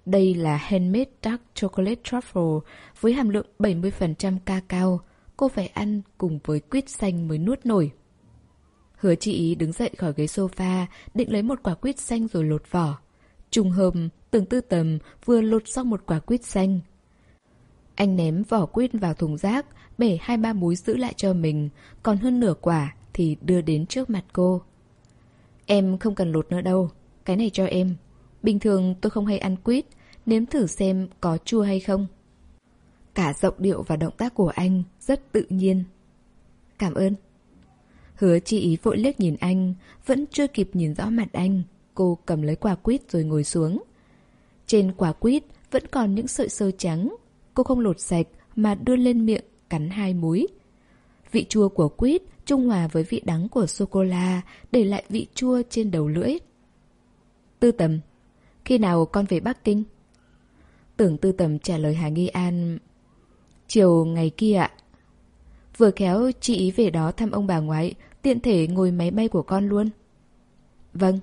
Speaker 1: Đây là handmade dark chocolate truffle với hàm lượng 70% cacao. Cô phải ăn cùng với quýt xanh mới nuốt nổi. Hứa chị ý đứng dậy khỏi ghế sofa, định lấy một quả quýt xanh rồi lột vỏ. Trùng hợp, từng tư tầm vừa lột xong một quả quýt xanh. Anh ném vỏ quýt vào thùng rác, bể hai ba múi giữ lại cho mình, còn hơn nửa quả thì đưa đến trước mặt cô. Em không cần lột nữa đâu, cái này cho em. Bình thường tôi không hay ăn quýt, nếm thử xem có chua hay không. Cả giọng điệu và động tác của anh rất tự nhiên. Cảm ơn. Hứa chi ý vội liếc nhìn anh, vẫn chưa kịp nhìn rõ mặt anh. Cô cầm lấy quả quýt rồi ngồi xuống. Trên quả quýt vẫn còn những sợi sơ trắng. Cô không lột sạch mà đưa lên miệng, cắn hai múi. Vị chua của quýt trung hòa với vị đắng của sô-cô-la, để lại vị chua trên đầu lưỡi. Tư tầm, khi nào con về Bắc Kinh? Tưởng tư tầm trả lời Hà Nghi An. Chiều ngày kia ạ. Vừa khéo chị ý về đó thăm ông bà ngoại, tiện thể ngồi máy bay của con luôn. Vâng,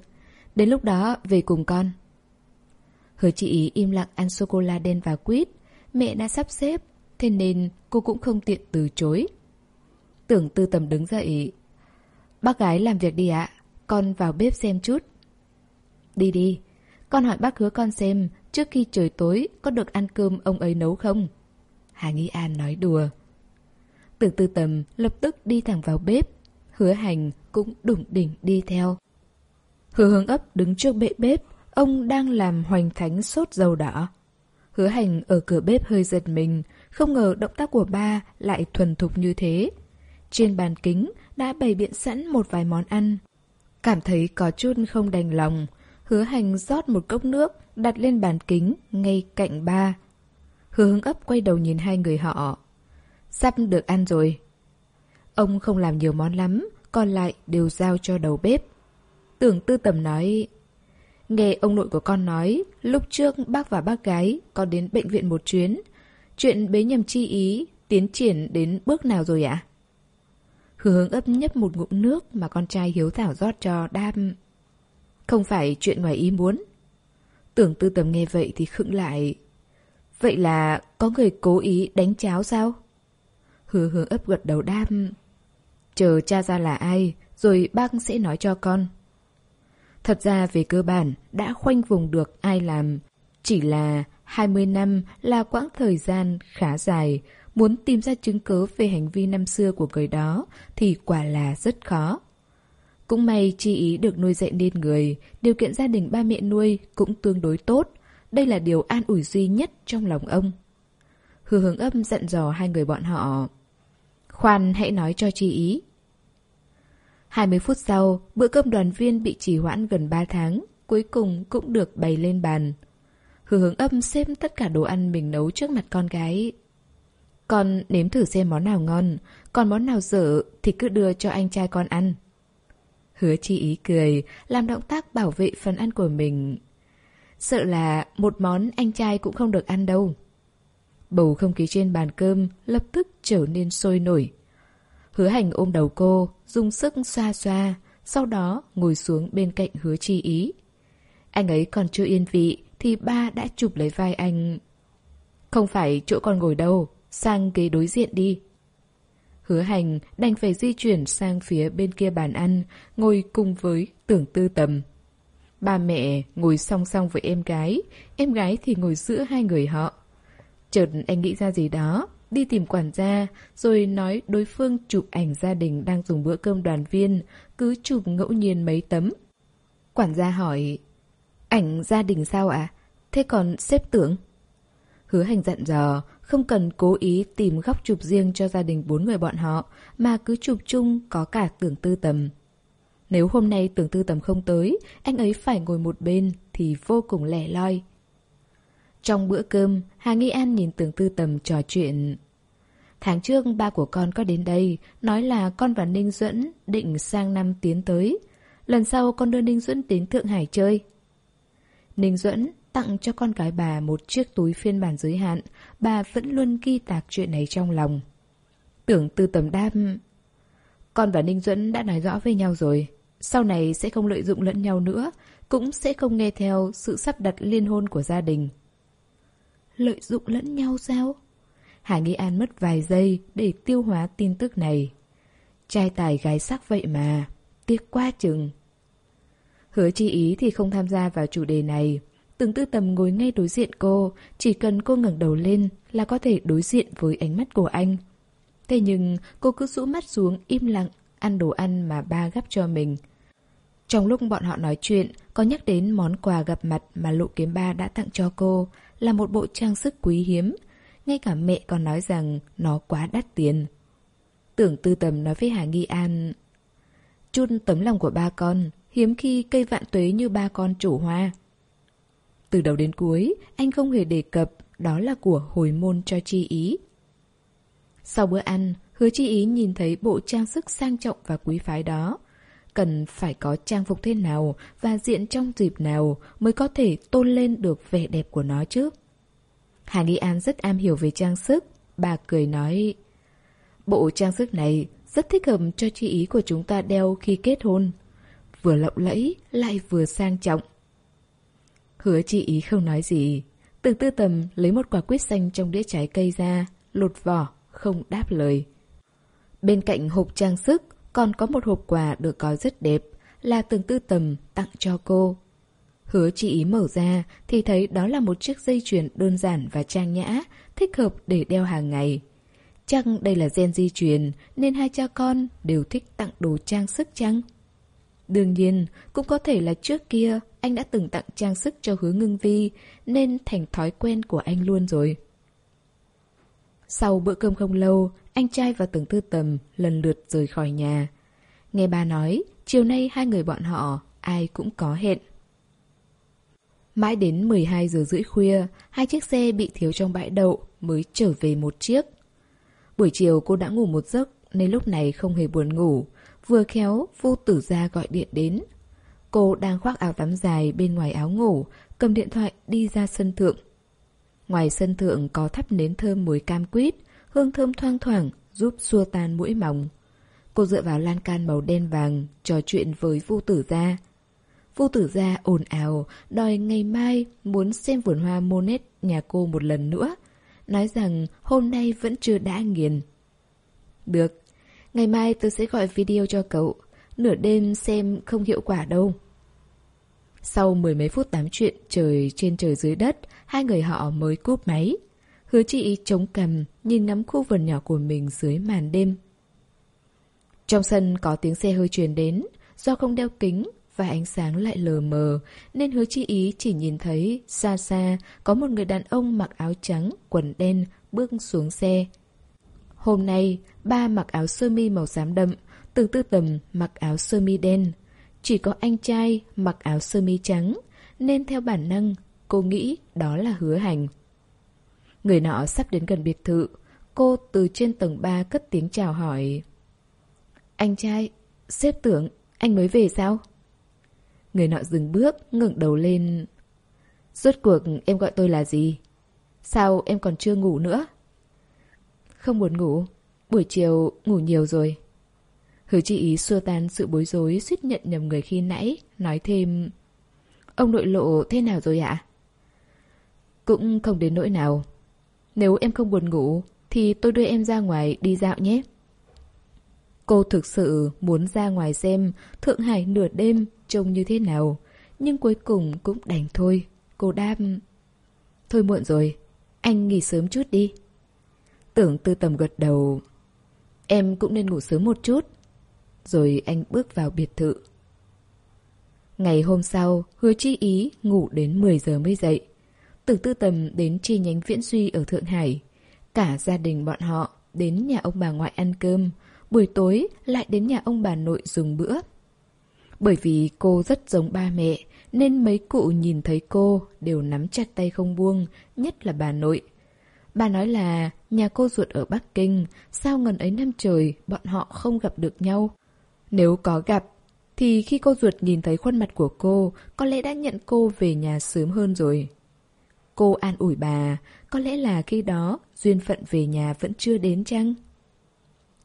Speaker 1: đến lúc đó về cùng con. Hứa chị ý im lặng ăn sô-cô-la đen và quýt. Mẹ đã sắp xếp, thế nên cô cũng không tiện từ chối. Tưởng tư tầm đứng dậy. Bác gái làm việc đi ạ, con vào bếp xem chút. Đi đi, con hỏi bác hứa con xem trước khi trời tối có được ăn cơm ông ấy nấu không? Hà Nghi An nói đùa. Tưởng tư tầm lập tức đi thẳng vào bếp. Hứa hành cũng đủng đỉnh đi theo. Hứa hướng ấp đứng trước bệ bếp, ông đang làm hoành thánh sốt dầu đỏ. Hứa hành ở cửa bếp hơi giật mình, không ngờ động tác của ba lại thuần thục như thế. Trên bàn kính đã bày biện sẵn một vài món ăn. Cảm thấy có chút không đành lòng, hứa hành rót một cốc nước đặt lên bàn kính ngay cạnh ba. Hứa hứng ấp quay đầu nhìn hai người họ. Sắp được ăn rồi. Ông không làm nhiều món lắm, còn lại đều giao cho đầu bếp. Tưởng tư tầm nói... Nghe ông nội của con nói, lúc trước bác và bác gái có đến bệnh viện một chuyến. Chuyện bế nhầm chi ý, tiến triển đến bước nào rồi ạ? Hứa hướng ấp nhấp một ngụm nước mà con trai hiếu thảo rót cho đam. Không phải chuyện ngoài ý muốn. Tưởng tư tầm nghe vậy thì khựng lại. Vậy là có người cố ý đánh cháo sao? Hứa hướng ấp gật đầu đam. Chờ cha ra là ai, rồi bác sẽ nói cho con. Thật ra về cơ bản đã khoanh vùng được ai làm. Chỉ là 20 năm là quãng thời gian khá dài. Muốn tìm ra chứng cứ về hành vi năm xưa của người đó thì quả là rất khó. Cũng may chi ý được nuôi dạy nên người, điều kiện gia đình ba mẹ nuôi cũng tương đối tốt. Đây là điều an ủi duy nhất trong lòng ông. Hư hướng âm dặn dò hai người bọn họ. Khoan hãy nói cho chi ý. 20 phút sau, bữa cơm đoàn viên bị trì hoãn gần 3 tháng, cuối cùng cũng được bày lên bàn. Hứa hướng âm xem tất cả đồ ăn mình nấu trước mặt con gái. Con nếm thử xem món nào ngon, còn món nào dở thì cứ đưa cho anh trai con ăn. Hứa chi ý cười, làm động tác bảo vệ phần ăn của mình. Sợ là một món anh trai cũng không được ăn đâu. Bầu không khí trên bàn cơm lập tức trở nên sôi nổi. Hứa hành ôm đầu cô, dùng sức xoa xoa, sau đó ngồi xuống bên cạnh hứa chi ý. Anh ấy còn chưa yên vị thì ba đã chụp lấy vai anh. Không phải chỗ con ngồi đâu, sang ghế đối diện đi. Hứa hành đành phải di chuyển sang phía bên kia bàn ăn, ngồi cùng với tưởng tư tầm. Ba mẹ ngồi song song với em gái, em gái thì ngồi giữa hai người họ. Chợt anh nghĩ ra gì đó, đi tìm quản gia, rồi nói đối phương chụp ảnh gia đình đang dùng bữa cơm đoàn viên, cứ chụp ngẫu nhiên mấy tấm. Quản gia hỏi, ảnh gia đình sao ạ? À? Thế còn xếp tưởng? Hứa hành dặn dò, không cần cố ý tìm góc chụp riêng cho gia đình bốn người bọn họ, mà cứ chụp chung có cả tưởng tư tầm. Nếu hôm nay tưởng tư tầm không tới, anh ấy phải ngồi một bên thì vô cùng lẻ loi. Trong bữa cơm, Hà Nghi An nhìn tưởng tư tầm trò chuyện. Tháng trước ba của con có đến đây, nói là con và Ninh Duẫn định sang năm tiến tới. Lần sau con đưa Ninh Duẫn đến Thượng Hải chơi. Ninh Duẫn tặng cho con gái bà một chiếc túi phiên bản giới hạn, bà vẫn luôn ghi tạc chuyện này trong lòng. Tưởng tư tầm đam... Con và Ninh Duẫn đã nói rõ với nhau rồi. Sau này sẽ không lợi dụng lẫn nhau nữa, cũng sẽ không nghe theo sự sắp đặt liên hôn của gia đình. Lợi dụng lẫn nhau sao? Hà Nghi An mất vài giây để tiêu hóa tin tức này. Trai tài gái sắc vậy mà, tiếc quá chừng. Hứa chi ý thì không tham gia vào chủ đề này. Từng tư tầm ngồi ngay đối diện cô, chỉ cần cô ngẩng đầu lên là có thể đối diện với ánh mắt của anh. Thế nhưng cô cứ rũ mắt xuống im lặng, ăn đồ ăn mà ba gắp cho mình. Trong lúc bọn họ nói chuyện, có nhắc đến món quà gặp mặt mà lộ kiếm ba đã tặng cho cô, là một bộ trang sức quý hiếm. Ngay cả mẹ còn nói rằng nó quá đắt tiền. Tưởng tư tầm nói với Hà Nghi An... Chun tấm lòng của ba con, hiếm khi cây vạn tuế như ba con chủ hoa. Từ đầu đến cuối, anh không hề đề cập đó là của hồi môn cho chi ý. Sau bữa ăn, hứa chi ý nhìn thấy bộ trang sức sang trọng và quý phái đó. Cần phải có trang phục thế nào và diện trong dịp nào mới có thể tôn lên được vẻ đẹp của nó chứ. Hà Nghi An rất am hiểu về trang sức. Bà cười nói, bộ trang sức này rất thích hợp cho chi ý của chúng ta đeo khi kết hôn. Vừa lộng lẫy, lại vừa sang trọng. Hứa chi ý không nói gì. Từ tư tầm lấy một quả quýt xanh trong đĩa trái cây ra, lột vỏ, không đáp lời. Bên cạnh hộp trang sức còn có một hộp quà được gói rất đẹp, là từng tư tầm tặng cho cô. Hứa chị ý mở ra thì thấy đó là một chiếc dây chuyền đơn giản và trang nhã, thích hợp để đeo hàng ngày. Chắc đây là gen di truyền nên hai cha con đều thích tặng đồ trang sức chăng? Đương nhiên, cũng có thể là trước kia anh đã từng tặng trang sức cho hứa ngưng vi nên thành thói quen của anh luôn rồi. Sau bữa cơm không lâu, anh trai và tưởng tư tầm lần lượt rời khỏi nhà. Nghe bà nói, chiều nay hai người bọn họ ai cũng có hẹn. Mãi đến 12 giờ rưỡi khuya, hai chiếc xe bị thiếu trong bãi đậu mới trở về một chiếc. Buổi chiều cô đã ngủ một giấc nên lúc này không hề buồn ngủ. Vừa khéo, vô tử gia gọi điện đến. Cô đang khoác áo tắm dài bên ngoài áo ngủ, cầm điện thoại đi ra sân thượng. Ngoài sân thượng có thắp nến thơm mùi cam quýt, hương thơm thoang thoảng giúp xua tan mũi mỏng. Cô dựa vào lan can màu đen vàng, trò chuyện với Vu tử gia. Vu tử gia ồn ào, đòi ngày mai muốn xem vườn hoa Monet nhà cô một lần nữa. Nói rằng hôm nay vẫn chưa đã nghiền. Được, ngày mai tôi sẽ gọi video cho cậu. Nửa đêm xem không hiệu quả đâu. Sau mười mấy phút tám chuyện trời trên trời dưới đất, hai người họ mới cúp máy. Hứa chị chống cằm, nhìn ngắm khu vườn nhỏ của mình dưới màn đêm. Trong sân có tiếng xe hơi truyền đến, do không đeo kính và ánh sáng lại lờ mờ, nên hứa chi ý chỉ nhìn thấy xa xa có một người đàn ông mặc áo trắng, quần đen bước xuống xe. Hôm nay, ba mặc áo sơ mi màu xám đậm, từ tư tầm mặc áo sơ mi đen. Chỉ có anh trai mặc áo sơ mi trắng, nên theo bản năng, cô nghĩ đó là hứa hành. Người nọ sắp đến gần biệt thự, cô từ trên tầng 3 cất tiếng chào hỏi. Anh trai, xếp tưởng anh mới về sao? Người nọ dừng bước, ngẩng đầu lên. Rốt cuộc em gọi tôi là gì? Sao em còn chưa ngủ nữa? Không buồn ngủ, buổi chiều ngủ nhiều rồi. Hứa chị ý xua tan sự bối rối suýt nhận nhầm người khi nãy, nói thêm Ông nội lộ thế nào rồi ạ? Cũng không đến nỗi nào. Nếu em không buồn ngủ, thì tôi đưa em ra ngoài đi dạo nhé. Cô thực sự muốn ra ngoài xem Thượng Hải nửa đêm trông như thế nào, nhưng cuối cùng cũng đành thôi. Cô đam... Thôi muộn rồi, anh nghỉ sớm chút đi. Tưởng tư tầm gật đầu. Em cũng nên ngủ sớm một chút. Rồi anh bước vào biệt thự. Ngày hôm sau, hứa chi ý ngủ đến 10 giờ mới dậy từ tư tầm đến chi nhánh viễn duy ở Thượng Hải. Cả gia đình bọn họ đến nhà ông bà ngoại ăn cơm, buổi tối lại đến nhà ông bà nội dùng bữa. Bởi vì cô rất giống ba mẹ, nên mấy cụ nhìn thấy cô đều nắm chặt tay không buông, nhất là bà nội. Bà nói là nhà cô ruột ở Bắc Kinh, sao ngần ấy năm trời bọn họ không gặp được nhau. Nếu có gặp, thì khi cô ruột nhìn thấy khuôn mặt của cô, có lẽ đã nhận cô về nhà sớm hơn rồi. Cô an ủi bà, có lẽ là khi đó duyên phận về nhà vẫn chưa đến chăng?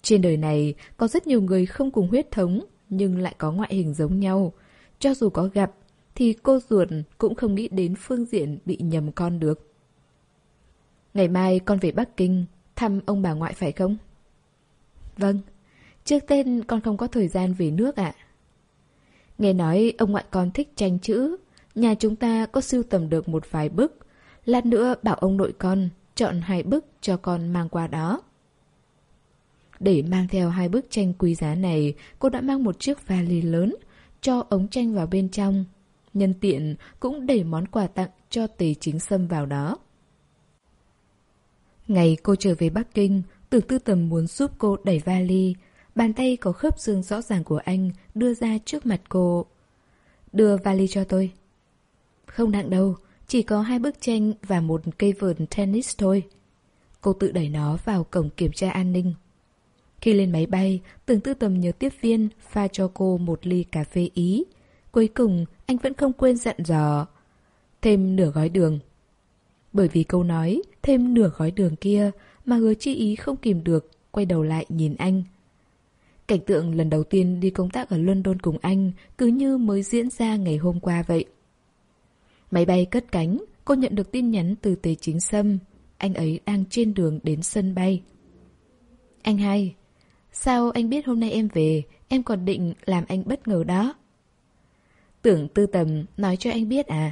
Speaker 1: Trên đời này có rất nhiều người không cùng huyết thống nhưng lại có ngoại hình giống nhau. Cho dù có gặp thì cô ruột cũng không nghĩ đến phương diện bị nhầm con được. Ngày mai con về Bắc Kinh thăm ông bà ngoại phải không? Vâng, trước tên con không có thời gian về nước ạ. Nghe nói ông ngoại con thích tranh chữ, nhà chúng ta có sưu tầm được một vài bức. Lát nữa bảo ông nội con chọn hai bức cho con mang qua đó. Để mang theo hai bức tranh quý giá này, cô đã mang một chiếc vali lớn, cho ống tranh vào bên trong. Nhân tiện cũng để món quà tặng cho tề chính sâm vào đó. Ngày cô trở về Bắc Kinh, tưởng tư tầm muốn giúp cô đẩy vali. Bàn tay có khớp xương rõ ràng của anh đưa ra trước mặt cô. Đưa vali cho tôi. Không nặng đâu, chỉ có hai bức tranh và một cây vườn tennis thôi. Cô tự đẩy nó vào cổng kiểm tra an ninh. Khi lên máy bay, tưởng tư tầm nhớ tiếp viên pha cho cô một ly cà phê Ý. Cuối cùng, anh vẫn không quên dặn dò. Thêm nửa gói đường. Bởi vì câu nói, thêm nửa gói đường kia, mà hứa chi ý không kìm được, quay đầu lại nhìn anh. Cảnh tượng lần đầu tiên đi công tác ở London cùng anh cứ như mới diễn ra ngày hôm qua vậy. Máy bay cất cánh, cô nhận được tin nhắn từ Tề Chính Sâm. Anh ấy đang trên đường đến sân bay. Anh hai, Sao anh biết hôm nay em về, em còn định làm anh bất ngờ đó? Tưởng tư tầm nói cho anh biết à?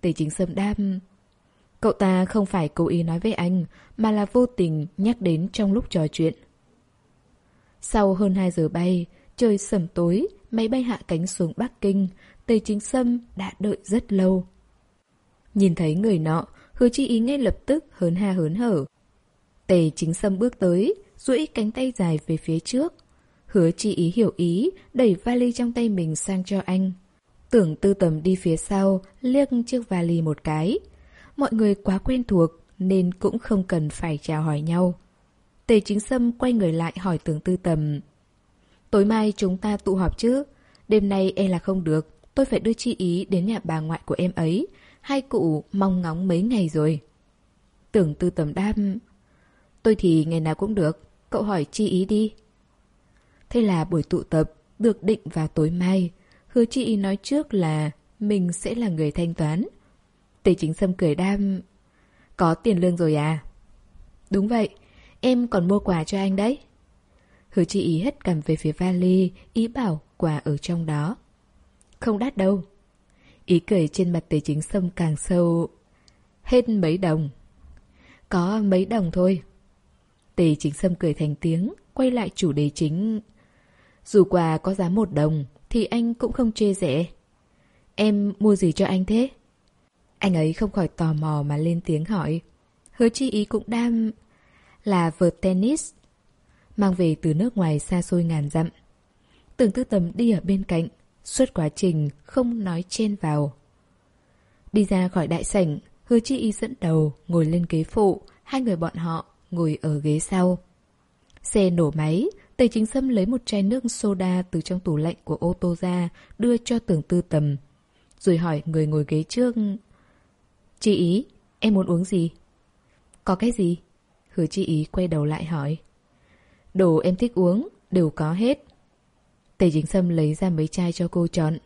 Speaker 1: Tề chính sâm đam. Cậu ta không phải cố ý nói với anh, mà là vô tình nhắc đến trong lúc trò chuyện. Sau hơn 2 giờ bay, trời sầm tối, máy bay hạ cánh xuống Bắc Kinh, Tề Chính Sâm đã đợi rất lâu. Nhìn thấy người nọ, hứa chi ý ngay lập tức hớn ha hớn hở. Tề Chính Sâm bước tới, duỗi cánh tay dài về phía trước. Hứa chi ý hiểu ý, đẩy vali trong tay mình sang cho anh. Tưởng tư tầm đi phía sau, liếc chiếc vali một cái. Mọi người quá quen thuộc, nên cũng không cần phải chào hỏi nhau. Tề chính sâm quay người lại hỏi tưởng tư tầm. Tối mai chúng ta tụ họp chứ? Đêm nay e là không được, tôi phải đưa chi ý đến nhà bà ngoại của em ấy. Hai cụ mong ngóng mấy ngày rồi. Tưởng tư tầm đam. Tôi thì ngày nào cũng được, cậu hỏi chi ý đi. Thế là buổi tụ tập được định vào tối mai. Hứa chi ý nói trước là mình sẽ là người thanh toán. Tề chính sâm cười đam. Có tiền lương rồi à? Đúng vậy, em còn mua quà cho anh đấy. Hứa chi ý hết cầm về phía vali, ý bảo quà ở trong đó. Không đắt đâu. Ý cười trên mặt tề chính sâm càng sâu. Hết mấy đồng. Có mấy đồng thôi. Tề chính sâm cười thành tiếng, quay lại chủ đề chính. Dù quà có giá một đồng, thì anh cũng không chê rẻ. Em mua gì cho anh thế? Anh ấy không khỏi tò mò mà lên tiếng hỏi. Hứa chi ý cũng đam... Là vợt tennis. Mang về từ nước ngoài xa xôi ngàn dặm. Tưởng tư tầm đi ở bên cạnh, suốt quá trình không nói chen vào. Đi ra khỏi đại sảnh, hứa chi ý dẫn đầu, ngồi lên ghế phụ, hai người bọn họ ngồi ở ghế sau. Xe nổ máy, Tề chính sâm lấy một chai nước soda từ trong tủ lạnh của ô tô ra, đưa cho tưởng tư tầm. Rồi hỏi người ngồi ghế trước. Chị ý, em muốn uống gì? Có cái gì? Hứa chị ý quay đầu lại hỏi. Đồ em thích uống, đều có hết. Tề chính sâm lấy ra mấy chai cho cô chọn.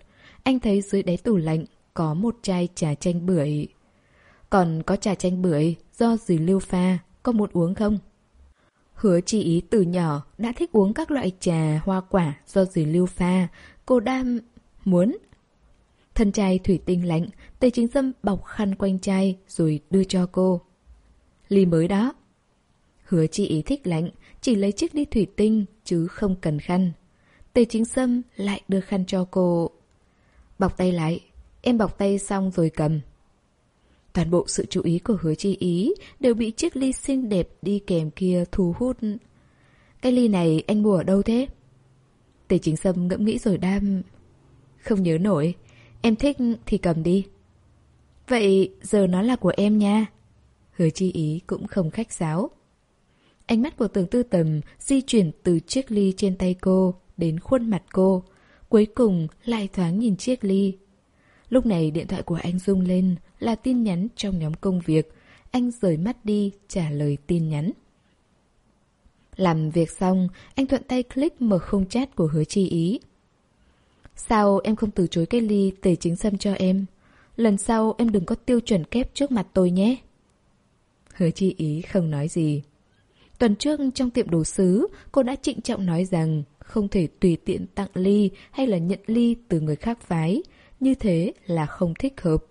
Speaker 1: Anh thấy dưới đáy tủ lạnh có một chai trà chanh bưởi. Còn có trà chanh bưởi do dì lưu pha, có muốn uống không? Hứa chi ý từ nhỏ đã thích uống các loại trà hoa quả do dì lưu pha. Cô đam... muốn. Thân chai thủy tinh lạnh, tề chính Sâm bọc khăn quanh chai rồi đưa cho cô. Ly mới đó. Hứa chi ý thích lạnh, chỉ lấy chiếc ly thủy tinh chứ không cần khăn. Tề chính sâm lại đưa khăn cho cô. Bọc tay lại, em bọc tay xong rồi cầm. Toàn bộ sự chú ý của hứa chi ý đều bị chiếc ly xinh đẹp đi kèm kia thu hút. Cái ly này anh mua ở đâu thế? Tề chính sâm ngẫm nghĩ rồi đam. Không nhớ nổi, em thích thì cầm đi. Vậy giờ nó là của em nha. Hứa chi ý cũng không khách sáo. Ánh mắt của tưởng tư tầm di chuyển từ chiếc ly trên tay cô đến khuôn mặt cô. Cuối cùng lại thoáng nhìn chiếc ly. Lúc này điện thoại của anh rung lên là tin nhắn trong nhóm công việc. Anh rời mắt đi trả lời tin nhắn. Làm việc xong, anh thuận tay click mở khung chat của hứa chi ý. Sao em không từ chối cái ly tể chính xâm cho em? Lần sau em đừng có tiêu chuẩn kép trước mặt tôi nhé. Hứa chi ý không nói gì. Tuần trước trong tiệm đồ sứ, cô đã trịnh trọng nói rằng không thể tùy tiện tặng ly hay là nhận ly từ người khác phái. Như thế là không thích hợp.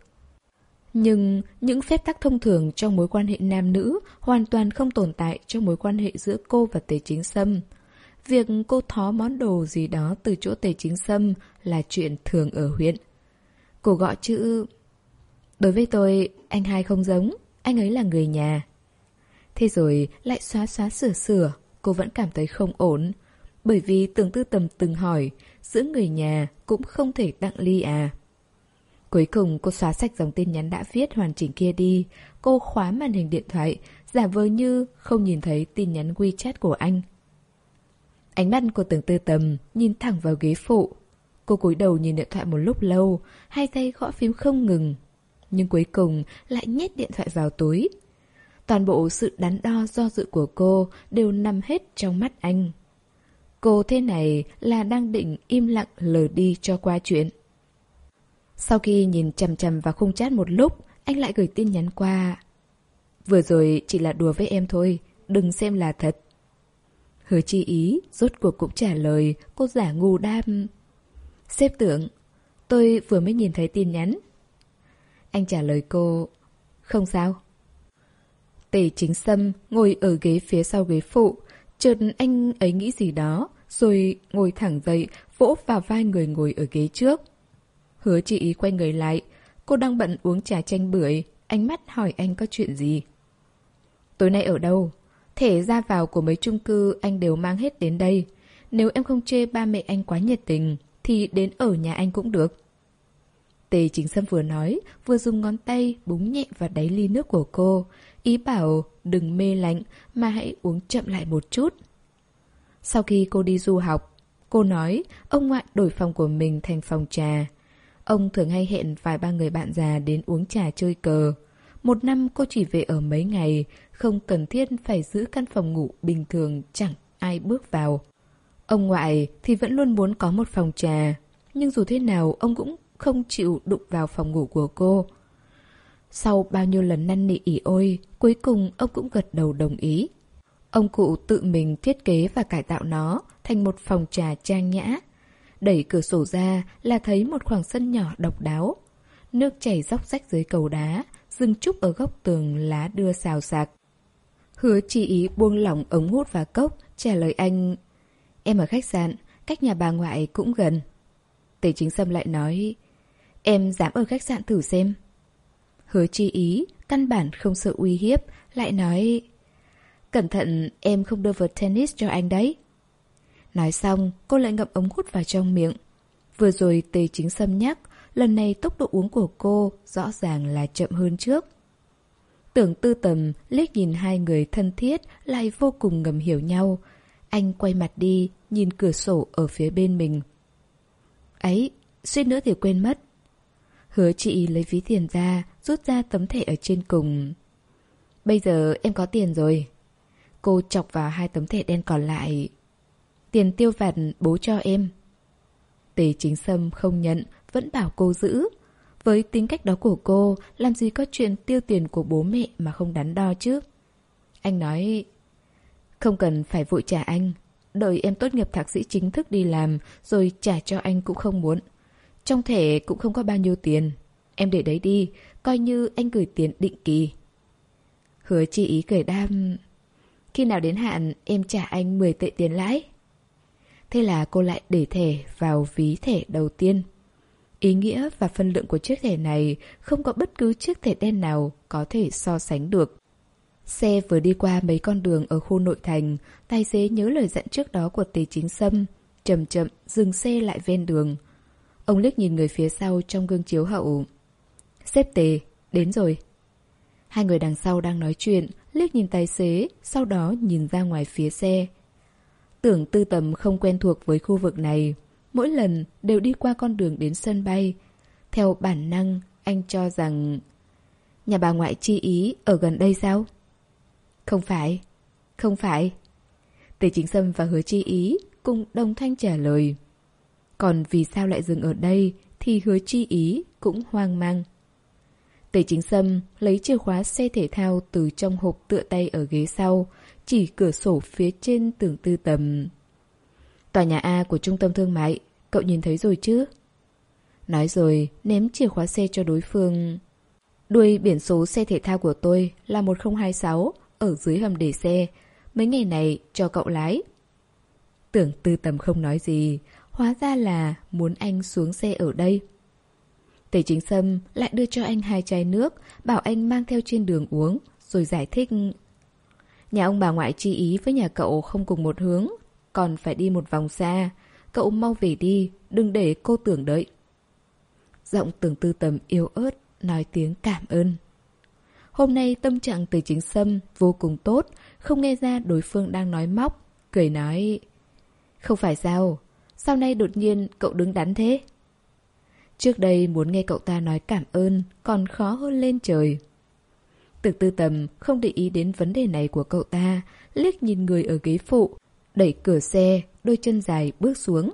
Speaker 1: Nhưng những phép tắc thông thường trong mối quan hệ nam nữ hoàn toàn không tồn tại trong mối quan hệ giữa cô và Tề Chính Sâm. Việc cô thó món đồ gì đó từ chỗ Tề Chính Sâm là chuyện thường ở huyện. Cô gọi chữ... Đối với tôi, anh hai không giống, anh ấy là người nhà. Thế rồi lại xóa xóa sửa sửa, cô vẫn cảm thấy không ổn. Bởi vì tưởng tư tầm từng hỏi, giữa người nhà cũng không thể tặng ly à. Cuối cùng cô xóa sạch dòng tin nhắn đã viết hoàn chỉnh kia đi. Cô khóa màn hình điện thoại, giả vờ như không nhìn thấy tin nhắn WeChat của anh. Ánh mắt của tưởng tư tầm nhìn thẳng vào ghế phụ. Cô cúi đầu nhìn điện thoại một lúc lâu, hai tay gõ phím không ngừng. Nhưng cuối cùng lại nhét điện thoại vào túi. Toàn bộ sự đắn đo do dự của cô đều nằm hết trong mắt anh. Cô thế này là đang định im lặng lờ đi cho qua chuyện. Sau khi nhìn chầm chầm vào khung chat một lúc, anh lại gửi tin nhắn qua. Vừa rồi chỉ là đùa với em thôi, đừng xem là thật. Hứa chi ý, rốt cuộc cũng trả lời, cô giả ngu đam. Xếp tưởng, tôi vừa mới nhìn thấy tin nhắn. Anh trả lời cô, không sao. Tề chính sâm ngồi ở ghế phía sau ghế phụ, chợt anh ấy nghĩ gì đó, rồi ngồi thẳng dậy, vỗ vào vai người ngồi ở ghế trước. Hứa chị ý quay người lại, cô đang bận uống trà chanh bưởi, ánh mắt hỏi anh có chuyện gì. Tối nay ở đâu? Thể ra vào của mấy chung cư anh đều mang hết đến đây. Nếu em không chê ba mẹ anh quá nhiệt tình, thì đến ở nhà anh cũng được. Tề chính sâm vừa nói, vừa dùng ngón tay búng nhẹ vào đáy ly nước của cô. Ý bảo đừng mê lạnh mà hãy uống chậm lại một chút. Sau khi cô đi du học, cô nói ông ngoại đổi phòng của mình thành phòng trà. Ông thường hay hẹn vài ba người bạn già đến uống trà chơi cờ. Một năm cô chỉ về ở mấy ngày, không cần thiết phải giữ căn phòng ngủ bình thường chẳng ai bước vào. Ông ngoại thì vẫn luôn muốn có một phòng trà, nhưng dù thế nào ông cũng không chịu đụng vào phòng ngủ của cô. Sau bao nhiêu lần năn nỉ ỉ ôi, cuối cùng ông cũng gật đầu đồng ý. Ông cụ tự mình thiết kế và cải tạo nó thành một phòng trà trang nhã. Đẩy cửa sổ ra là thấy một khoảng sân nhỏ độc đáo. Nước chảy róc rách dưới cầu đá, rừng trúc ở góc tường lá đưa xào xạc. Hứa chị ý buông lỏng ống hút và cốc, trả lời anh. Em ở khách sạn, cách nhà bà ngoại cũng gần. Tề chính sâm lại nói, em dám ở khách sạn thử xem. Hứa chi ý, căn bản không sợ uy hiếp, lại nói, cẩn thận em không đưa vợt tennis cho anh đấy. Nói xong, cô lại ngậm ống hút vào trong miệng. Vừa rồi tề chính sâm nhắc, lần này tốc độ uống của cô rõ ràng là chậm hơn trước. Tưởng tư tầm liếc nhìn hai người thân thiết lại vô cùng ngầm hiểu nhau. Anh quay mặt đi, nhìn cửa sổ ở phía bên mình. Ấy, suýt nữa thì quên mất. Hứa chị lấy ví tiền ra, rút ra tấm thẻ ở trên cùng. Bây giờ em có tiền rồi. Cô chọc vào hai tấm thẻ đen còn lại. Tiền tiêu vặt bố cho em. Tề chính sâm không nhận, vẫn bảo cô giữ. Với tính cách đó của cô, làm gì có chuyện tiêu tiền của bố mẹ mà không đắn đo chứ? Anh nói, không cần phải vội trả anh. Đợi em tốt nghiệp thạc sĩ chính thức đi làm, rồi trả cho anh cũng không muốn. Trong thẻ cũng không có bao nhiêu tiền. Em để đấy đi, coi như anh gửi tiền định kỳ. Hứa chi ý cười đam... Khi nào đến hạn em trả anh 10 tệ tiền lãi. Thế là cô lại để thẻ vào ví thẻ đầu tiên. Ý nghĩa và phân lượng của chiếc thẻ này không có bất cứ chiếc thẻ đen nào có thể so sánh được. Xe vừa đi qua mấy con đường ở khu nội thành, tài xế nhớ lời dặn trước đó của Tề Chính Sâm, chậm chậm dừng xe lại ven đường. Ông liếc nhìn người phía sau trong gương chiếu hậu. Xếp Tề, đến rồi. Hai người đằng sau đang nói chuyện, liếc nhìn tài xế, sau đó nhìn ra ngoài phía xe. Tưởng tư tầm không quen thuộc với khu vực này, mỗi lần đều đi qua con đường đến sân bay. Theo bản năng, anh cho rằng... Nhà bà ngoại chi ý ở gần đây sao? Không phải, không phải. Tề chính sâm và hứa chi ý cùng đồng thanh trả lời. Còn vì sao lại dừng ở đây thì hứa chi ý cũng hoang mang. Tề chính sâm lấy chìa khóa xe thể thao từ trong hộp tựa tay ở ghế sau, chỉ cửa sổ phía trên tường tư tầm. Tòa nhà A của trung tâm thương mại, cậu nhìn thấy rồi chứ? Nói rồi, ném chìa khóa xe cho đối phương. Đuôi biển số xe thể thao của tôi là 1026, ở dưới hầm để xe. Mấy ngày này cho cậu lái. Tưởng tư tầm không nói gì, hóa ra là muốn anh xuống xe ở đây. Tề chính sâm lại đưa cho anh hai chai nước, bảo anh mang theo trên đường uống, rồi giải thích. Nhà ông bà ngoại chi ý với nhà cậu không cùng một hướng, còn phải đi một vòng xa. Cậu mau về đi, đừng để cô tưởng đợi. Giọng tưởng tư tầm yếu ớt, nói tiếng cảm ơn. Hôm nay tâm trạng từ chính sâm vô cùng tốt, không nghe ra đối phương đang nói móc, cười nói. Không phải sao, sau nay đột nhiên cậu đứng đắn thế? Trước đây muốn nghe cậu ta nói cảm ơn còn khó hơn lên trời. Từ tư tầm không để ý đến vấn đề này của cậu ta, liếc nhìn người ở ghế phụ, đẩy cửa xe, đôi chân dài bước xuống.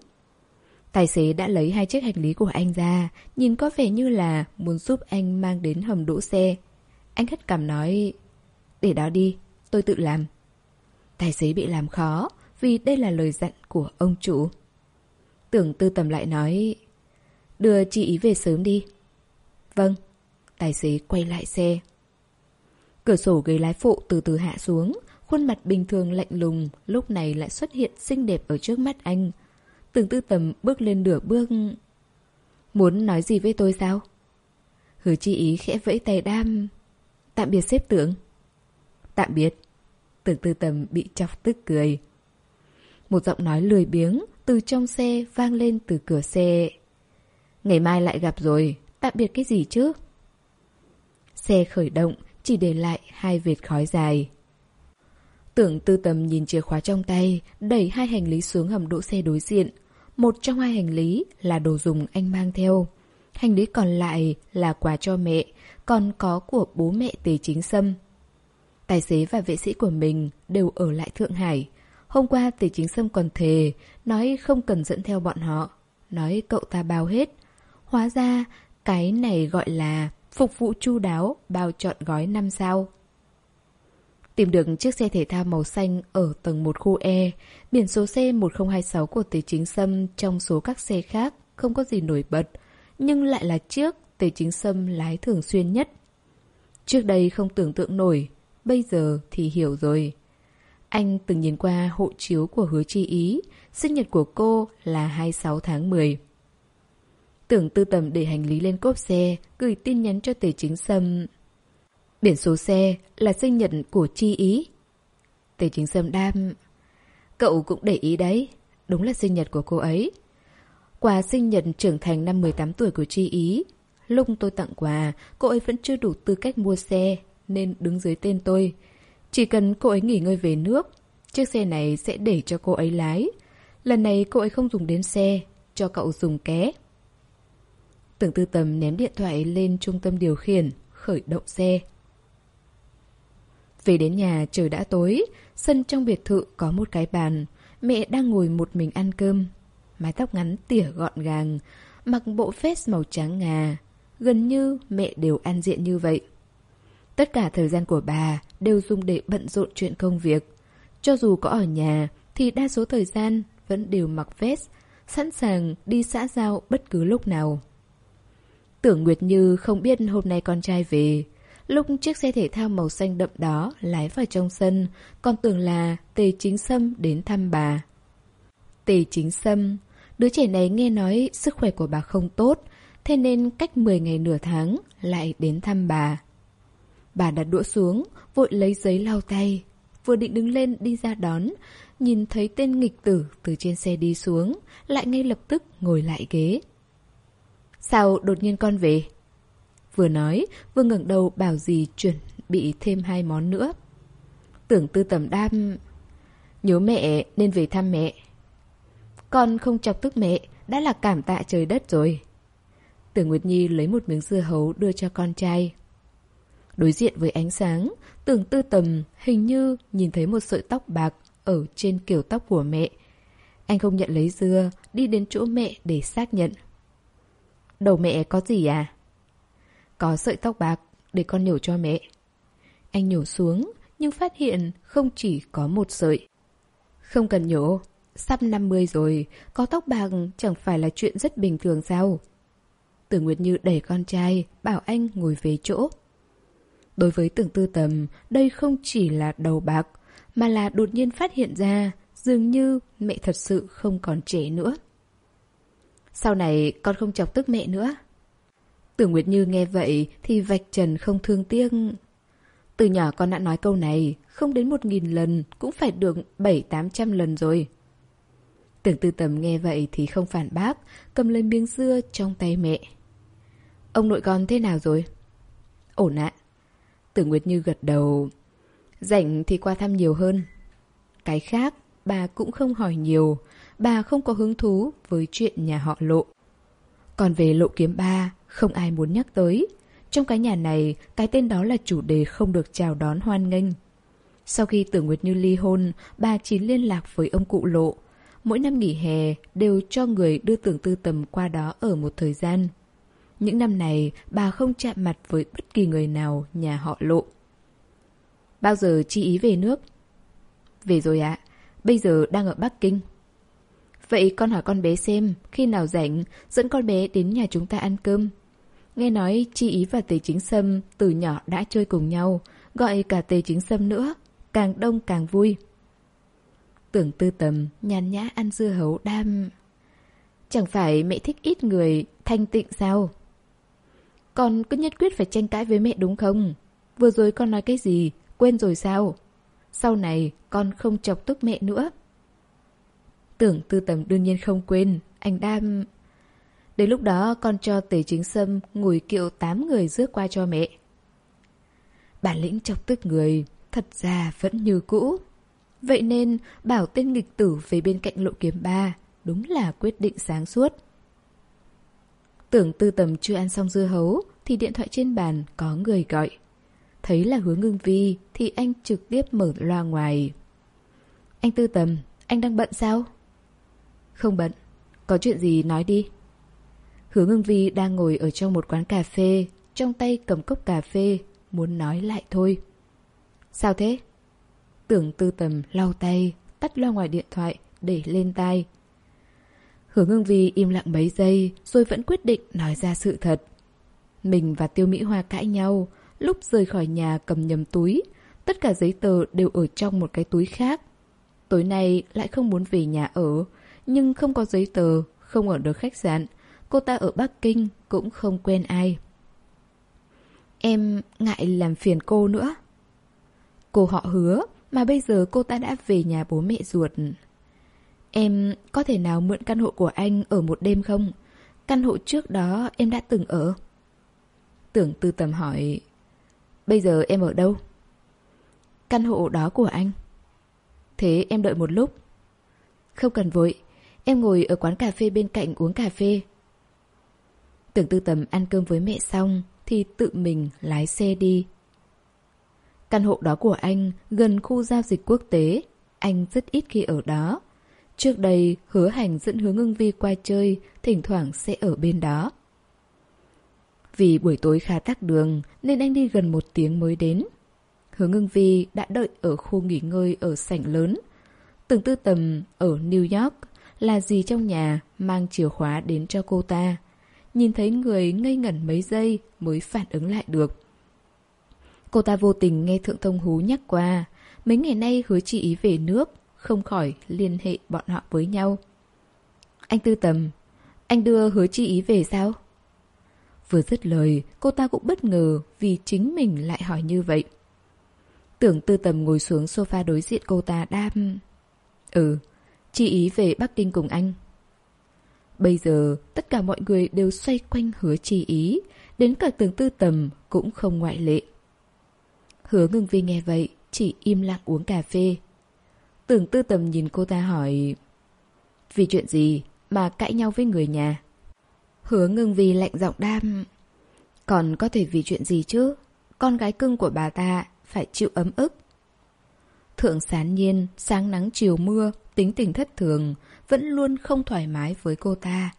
Speaker 1: Tài xế đã lấy hai chiếc hành lý của anh ra, nhìn có vẻ như là muốn giúp anh mang đến hầm đỗ xe. Anh hất cảm nói, để đó đi, tôi tự làm. Tài xế bị làm khó, vì đây là lời dặn của ông chủ. Tưởng tư tầm lại nói, Đưa chị ý về sớm đi. Vâng. Tài xế quay lại xe. Cửa sổ ghế lái phụ từ từ hạ xuống, khuôn mặt bình thường lạnh lùng, lúc này lại xuất hiện xinh đẹp ở trước mắt anh. Từng tư tầm bước lên nửa bước... Muốn nói gì với tôi sao? Hứa chi ý khẽ vẫy tay đam. Tạm biệt xếp tưởng. Tạm biệt. Tưởng tư tầm bị chọc tức cười. Một giọng nói lười biếng từ trong xe vang lên từ cửa xe. Ngày mai lại gặp rồi, tạm biệt cái gì chứ? Xe khởi động, chỉ để lại hai vệt khói dài. Tưởng tư tầm nhìn chìa khóa trong tay, đẩy hai hành lý xuống hầm đỗ xe đối diện. Một trong hai hành lý là đồ dùng anh mang theo. Hành lý còn lại là quà cho mẹ, còn có của bố mẹ Tề Chính Sâm. Tài xế và vệ sĩ của mình đều ở lại Thượng Hải. Hôm qua Tề Chính Sâm còn thề, nói không cần dẫn theo bọn họ. Nói cậu ta bao hết. Hóa ra, cái này gọi là phục vụ chu đáo, bao trọn gói năm sao. Tìm được chiếc xe thể thao màu xanh ở tầng 1 khu E, biển số xe 1026 của Tề Chính Sâm trong số các xe khác không có gì nổi bật, nhưng lại là chiếc Tề Chính Sâm lái thường xuyên nhất. Trước đây không tưởng tượng nổi, bây giờ thì hiểu rồi. Anh từng nhìn qua hộ chiếu của hứa chi ý, sinh nhật của cô là 26 tháng 10. Tưởng tư tầm để hành lý lên cốp xe, gửi tin nhắn cho Tề Chính Sâm. Biển số xe là sinh nhật của Chi Ý. Tề Chính Sâm đam. Cậu cũng để ý đấy, đúng là sinh nhật của cô ấy. Quà sinh nhật trưởng thành năm 18 tuổi của Chi Ý. Lúc tôi tặng quà, cô ấy vẫn chưa đủ tư cách mua xe, nên đứng dưới tên tôi. Chỉ cần cô ấy nghỉ ngơi về nước, chiếc xe này sẽ để cho cô ấy lái. Lần này cô ấy không dùng đến xe, cho cậu dùng ké. Tưởng tư tầm ném điện thoại lên trung tâm điều khiển, khởi động xe. Về đến nhà trời đã tối, sân trong biệt thự có một cái bàn. Mẹ đang ngồi một mình ăn cơm. Mái tóc ngắn tỉa gọn gàng, mặc bộ vest màu trắng ngà. Gần như mẹ đều ăn diện như vậy. Tất cả thời gian của bà đều dùng để bận rộn chuyện công việc. Cho dù có ở nhà thì đa số thời gian vẫn đều mặc vest, sẵn sàng đi xã giao bất cứ lúc nào. Tưởng Nguyệt Như không biết hôm nay con trai về. Lúc chiếc xe thể thao màu xanh đậm đó lái vào trong sân, con tưởng là Tề Chính Sâm đến thăm bà. Tề Chính Sâm, đứa trẻ này nghe nói sức khỏe của bà không tốt, thế nên cách 10 ngày nửa tháng lại đến thăm bà. Bà đặt đũa xuống, vội lấy giấy lau tay, vừa định đứng lên đi ra đón, nhìn thấy tên nghịch tử từ trên xe đi xuống, lại ngay lập tức ngồi lại ghế. Sao đột nhiên con về? Vừa nói, vừa ngẩng đầu bảo gì chuẩn bị thêm hai món nữa. Tưởng tư tầm đam... Nhớ mẹ nên về thăm mẹ. Con không chọc tức mẹ, đã là cảm tạ trời đất rồi. Tưởng Nguyệt Nhi lấy một miếng dưa hấu đưa cho con trai. Đối diện với ánh sáng, tưởng tư tầm hình như nhìn thấy một sợi tóc bạc ở trên kiểu tóc của mẹ. Anh không nhận lấy dưa, đi đến chỗ mẹ để xác nhận. Đầu mẹ có gì à? Có sợi tóc bạc, để con nhổ cho mẹ. Anh nhổ xuống, nhưng phát hiện không chỉ có một sợi. Không cần nhổ, sắp 50 rồi, có tóc bạc chẳng phải là chuyện rất bình thường sao? Tưởng Nguyệt Như đẩy con trai, bảo anh ngồi về chỗ. Đối với tưởng tư tầm, đây không chỉ là đầu bạc, mà là đột nhiên phát hiện ra dường như mẹ thật sự không còn trẻ nữa. Sau này con không chọc tức mẹ nữa. Tưởng Nguyệt Như nghe vậy thì vạch trần không thương tiếc. Từ nhỏ con đã nói câu này, không đến một nghìn lần cũng phải được bảy tám trăm lần rồi. Tưởng tư tầm nghe vậy thì không phản bác, cầm lên miếng dưa trong tay mẹ. Ông nội con thế nào rồi? Ổn ạ. Tưởng Nguyệt Như gật đầu. Rảnh thì qua thăm nhiều hơn. Cái khác, bà cũng không hỏi nhiều, bà không có hứng thú với chuyện nhà họ lộ. Còn về lộ kiếm ba, không ai muốn nhắc tới. Trong cái nhà này, cái tên đó là chủ đề không được chào đón hoan nghênh. Sau khi Tưởng Nguyệt Như ly hôn, bà chỉ liên lạc với ông cụ lộ. Mỗi năm nghỉ hè đều cho người đưa tưởng tư tầm qua đó ở một thời gian. Những năm này, bà không chạm mặt với bất kỳ người nào nhà họ lộ. Bao giờ chi ý về nước? Về rồi ạ, bây giờ đang ở Bắc Kinh. Vậy con hỏi con bé xem, khi nào rảnh, dẫn con bé đến nhà chúng ta ăn cơm. Nghe nói Chi Ý và Tề Chính Sâm từ nhỏ đã chơi cùng nhau, gọi cả Tề Chính Sâm nữa, càng đông càng vui. Tưởng tư tầm, nhàn nhã ăn dưa hấu đam. Chẳng phải mẹ thích ít người, thanh tịnh sao? Con cứ nhất quyết phải tranh cãi với mẹ đúng không? Vừa rồi con nói cái gì? Quên rồi sao? Sau này con không chọc tức mẹ nữa. Tưởng tư tầm đương nhiên không quên, anh đam... Đến lúc đó con cho tề chính sâm ngồi kiệu tám người rước qua cho mẹ. Bản lĩnh chọc tức người, thật ra vẫn như cũ. Vậy nên bảo tên nghịch tử về bên cạnh lộ kiếm ba đúng là quyết định sáng suốt. Tưởng tư tầm chưa ăn xong dưa hấu thì điện thoại trên bàn có người gọi. Thấy là hướng ngưng vi thì anh trực tiếp mở loa ngoài. Anh tư tầm, anh đang bận sao? Không bận, có chuyện gì nói đi. Hướng ngưng vi đang ngồi ở trong một quán cà phê, trong tay cầm cốc cà phê, muốn nói lại thôi. Sao thế? Tưởng tư tầm lau tay, tắt loa ngoài điện thoại, để lên tai. Hướng ngưng vi im lặng mấy giây, rồi vẫn quyết định nói ra sự thật. Mình và Tiêu Mỹ Hoa cãi nhau, lúc rời khỏi nhà cầm nhầm túi. Tất cả giấy tờ đều ở trong một cái túi khác. Tối nay lại không muốn về nhà ở, nhưng không có giấy tờ, không ở được khách sạn. Cô ta ở Bắc Kinh cũng không quen ai. Em ngại làm phiền cô nữa. Cô họ hứa, mà bây giờ cô ta đã về nhà bố mẹ ruột. Em có thể nào mượn căn hộ của anh ở một đêm không? Căn hộ trước đó em đã từng ở. Tưởng tư tầm hỏi Bây giờ em ở đâu? Căn hộ đó của anh Thế em đợi một lúc Không cần vội Em ngồi ở quán cà phê bên cạnh uống cà phê Tưởng tư tầm ăn cơm với mẹ xong Thì tự mình lái xe đi Căn hộ đó của anh gần khu giao dịch quốc tế, Anh rất ít khi ở đó Trước đây, hứa hành dẫn hướng ưng vi qua chơi, Thỉnh thoảng sẽ ở bên đó vì buổi tối khá tắc đường nên anh đi gần một tiếng mới đến. Hứa ngưng vi đã đợi ở khu nghỉ ngơi ở sảnh lớn. Tưởng tư tầm ở New York là gì trong nhà mang chìa khóa đến cho cô ta. Nhìn thấy người ngây ngẩn mấy giây mới phản ứng lại được. Cô ta vô tình nghe Thượng Thông Hú nhắc qua. Mấy ngày nay hứa chị ý về nước, không khỏi liên hệ bọn họ với nhau. Anh tư tầm, anh đưa hứa chi ý về sao? Vừa dứt lời, cô ta cũng bất ngờ vì chính mình lại hỏi như vậy. Tưởng tư tầm ngồi xuống sofa đối diện cô ta đam. Ừ, chi ý về Bắc Kinh cùng anh. Bây giờ, tất cả mọi người đều xoay quanh hứa chi ý, đến cả tường tư tầm cũng không ngoại lệ. Hứa ngưng vi nghe vậy, chỉ im lặng uống cà phê. Tưởng tư tầm nhìn cô ta hỏi Vì chuyện gì mà cãi nhau với người nhà? Hứa ngưng vì lạnh giọng đam. Còn có thể vì chuyện gì chứ? Con gái cưng của bà ta phải chịu ấm ức. Thượng sán nhiên, sáng nắng chiều mưa, tính tình thất thường, vẫn luôn không thoải mái với cô ta.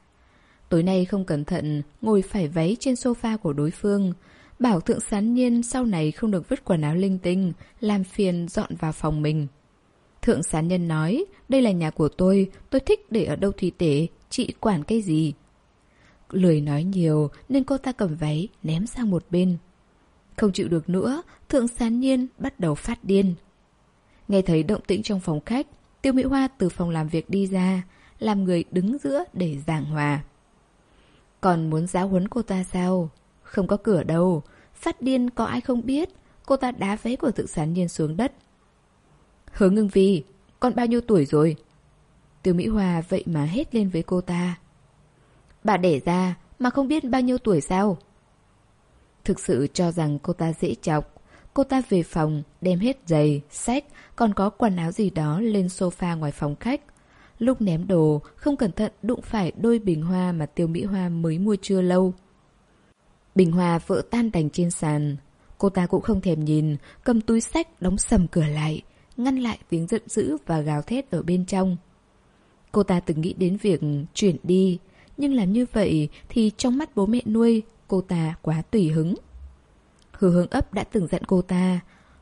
Speaker 1: Tối nay không cẩn thận, ngồi phải váy trên sofa của đối phương. Bảo thượng sán nhiên sau này không được vứt quần áo linh tinh, làm phiền dọn vào phòng mình. Thượng sán nhân nói, đây là nhà của tôi, tôi thích để ở đâu thì để, chị quản cái gì. Lười nói nhiều nên cô ta cầm váy ném sang một bên. Không chịu được nữa, thượng sán nhiên bắt đầu phát điên. Nghe thấy động tĩnh trong phòng khách, Tiêu Mỹ Hoa từ phòng làm việc đi ra, làm người đứng giữa để giảng hòa. Còn muốn giáo huấn cô ta sao? Không có cửa đâu, phát điên có ai không biết, cô ta đá váy của tự sán nhiên xuống đất. Hứa ngưng vi, con bao nhiêu tuổi rồi? Tiêu Mỹ Hoa vậy mà hết lên với cô ta. Bà để ra mà không biết bao nhiêu tuổi sao? Thực sự cho rằng cô ta dễ chọc. Cô ta về phòng, đem hết giày, sách, còn có quần áo gì đó lên sofa ngoài phòng khách. Lúc ném đồ, không cẩn thận đụng phải đôi bình hoa mà Tiêu Mỹ Hoa mới mua chưa lâu. Bình hoa vỡ tan đành trên sàn. Cô ta cũng không thèm nhìn, cầm túi sách đóng sầm cửa lại, ngăn lại tiếng giận dữ và gào thét ở bên trong. Cô ta từng nghĩ đến việc chuyển đi, nhưng làm như vậy thì trong mắt bố mẹ nuôi, cô ta quá tùy hứng. Hứa hướng ấp đã từng dặn cô ta,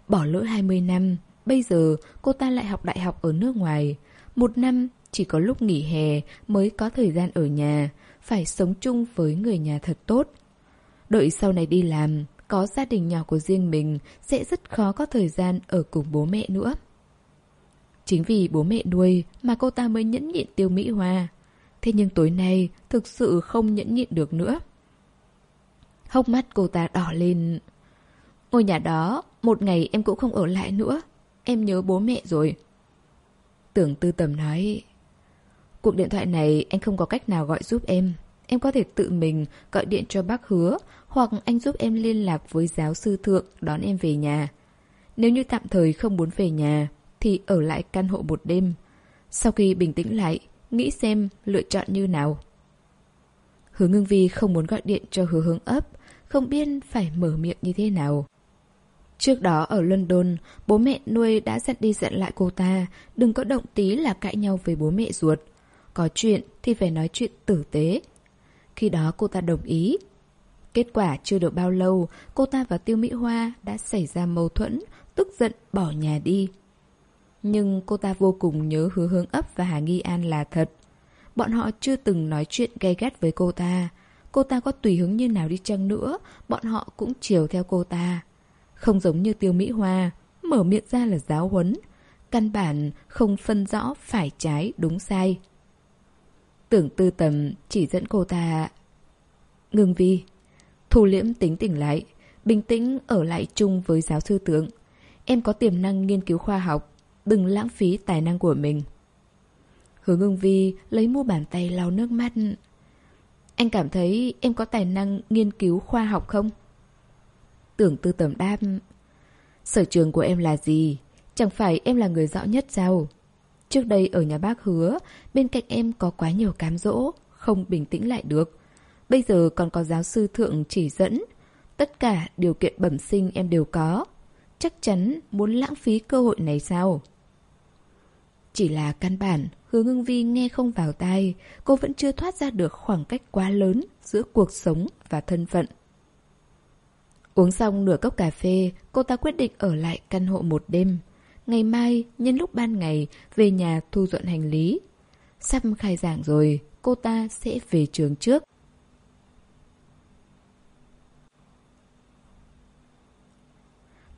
Speaker 1: bỏ lỡ 20 năm, bây giờ cô ta lại học đại học ở nước ngoài. Một năm chỉ có lúc nghỉ hè mới có thời gian ở nhà, phải sống chung với người nhà thật tốt. Đợi sau này đi làm, có gia đình nhỏ của riêng mình sẽ rất khó có thời gian ở cùng bố mẹ nữa. Chính vì bố mẹ nuôi mà cô ta mới nhẫn nhịn tiêu Mỹ Hoa. Thế nhưng tối nay thực sự không nhẫn nhịn được nữa. Hốc mắt cô ta đỏ lên. Ngôi nhà đó, một ngày em cũng không ở lại nữa. Em nhớ bố mẹ rồi. Tưởng tư tầm nói Cuộc điện thoại này anh không có cách nào gọi giúp em. Em có thể tự mình gọi điện cho bác hứa Hoặc anh giúp em liên lạc với giáo sư thượng đón em về nhà. Nếu như tạm thời không muốn về nhà Thì ở lại căn hộ một đêm. Sau khi bình tĩnh lại Nghĩ xem lựa chọn như nào. Hứa ngưng vi không muốn gọi điện cho hứa hướng ấp Không biết phải mở miệng như thế nào. Trước đó ở London, bố mẹ nuôi đã dặn đi dặn lại cô ta, đừng có động tí là cãi nhau với bố mẹ ruột. Có chuyện thì phải nói chuyện tử tế. Khi đó cô ta đồng ý. Kết quả chưa được bao lâu, cô ta và Tiêu Mỹ Hoa đã xảy ra mâu thuẫn, tức giận bỏ nhà đi. Nhưng cô ta vô cùng nhớ hứa hướng ấp và Hà Nghi An là thật. Bọn họ chưa từng nói chuyện gay gắt với cô ta. Cô ta có tùy hứng như nào đi chăng nữa, bọn họ cũng chiều theo cô ta. Không giống như tiêu Mỹ Hoa, mở miệng ra là giáo huấn. Căn bản không phân rõ phải trái đúng sai. Tưởng tư tầm chỉ dẫn cô ta... Ngừng vi, thu liễm tính tỉnh lại, bình tĩnh ở lại chung với giáo sư tướng. Em có tiềm năng nghiên cứu khoa học, đừng lãng phí tài năng của mình. Hứa ngưng vi lấy mu bàn tay lau nước mắt. Anh cảm thấy em có tài năng nghiên cứu khoa học không? Tưởng tư tầm đáp Sở trường của em là gì? Chẳng phải em là người rõ nhất sao? Trước đây ở nhà bác hứa Bên cạnh em có quá nhiều cám dỗ Không bình tĩnh lại được Bây giờ còn có giáo sư thượng chỉ dẫn Tất cả điều kiện bẩm sinh em đều có Chắc chắn muốn lãng phí cơ hội này sao? Chỉ là căn bản, hứa ngưng vi nghe không vào tai, cô vẫn chưa thoát ra được khoảng cách quá lớn giữa cuộc sống và thân phận. Uống xong nửa cốc cà phê, cô ta quyết định ở lại căn hộ một đêm. Ngày mai, nhân lúc ban ngày, về nhà thu dọn hành lý. Sắp khai giảng rồi, cô ta sẽ về trường trước.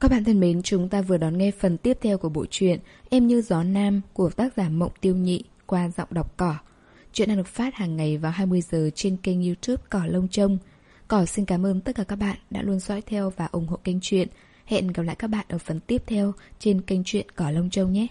Speaker 1: Các bạn thân mến, chúng ta vừa đón nghe phần tiếp theo của bộ truyện Em như gió nam của tác giả Mộng Tiêu Nhị qua giọng đọc cỏ. Chuyện đang được phát hàng ngày vào 20 giờ trên kênh youtube Cỏ Lông Trông. Cỏ, xin cảm ơn tất cả các bạn đã luôn dõi theo và ủng hộ kênh truyện. Hẹn gặp lại các bạn ở phần tiếp theo trên kênh truyện Cỏ Lông Châu nhé.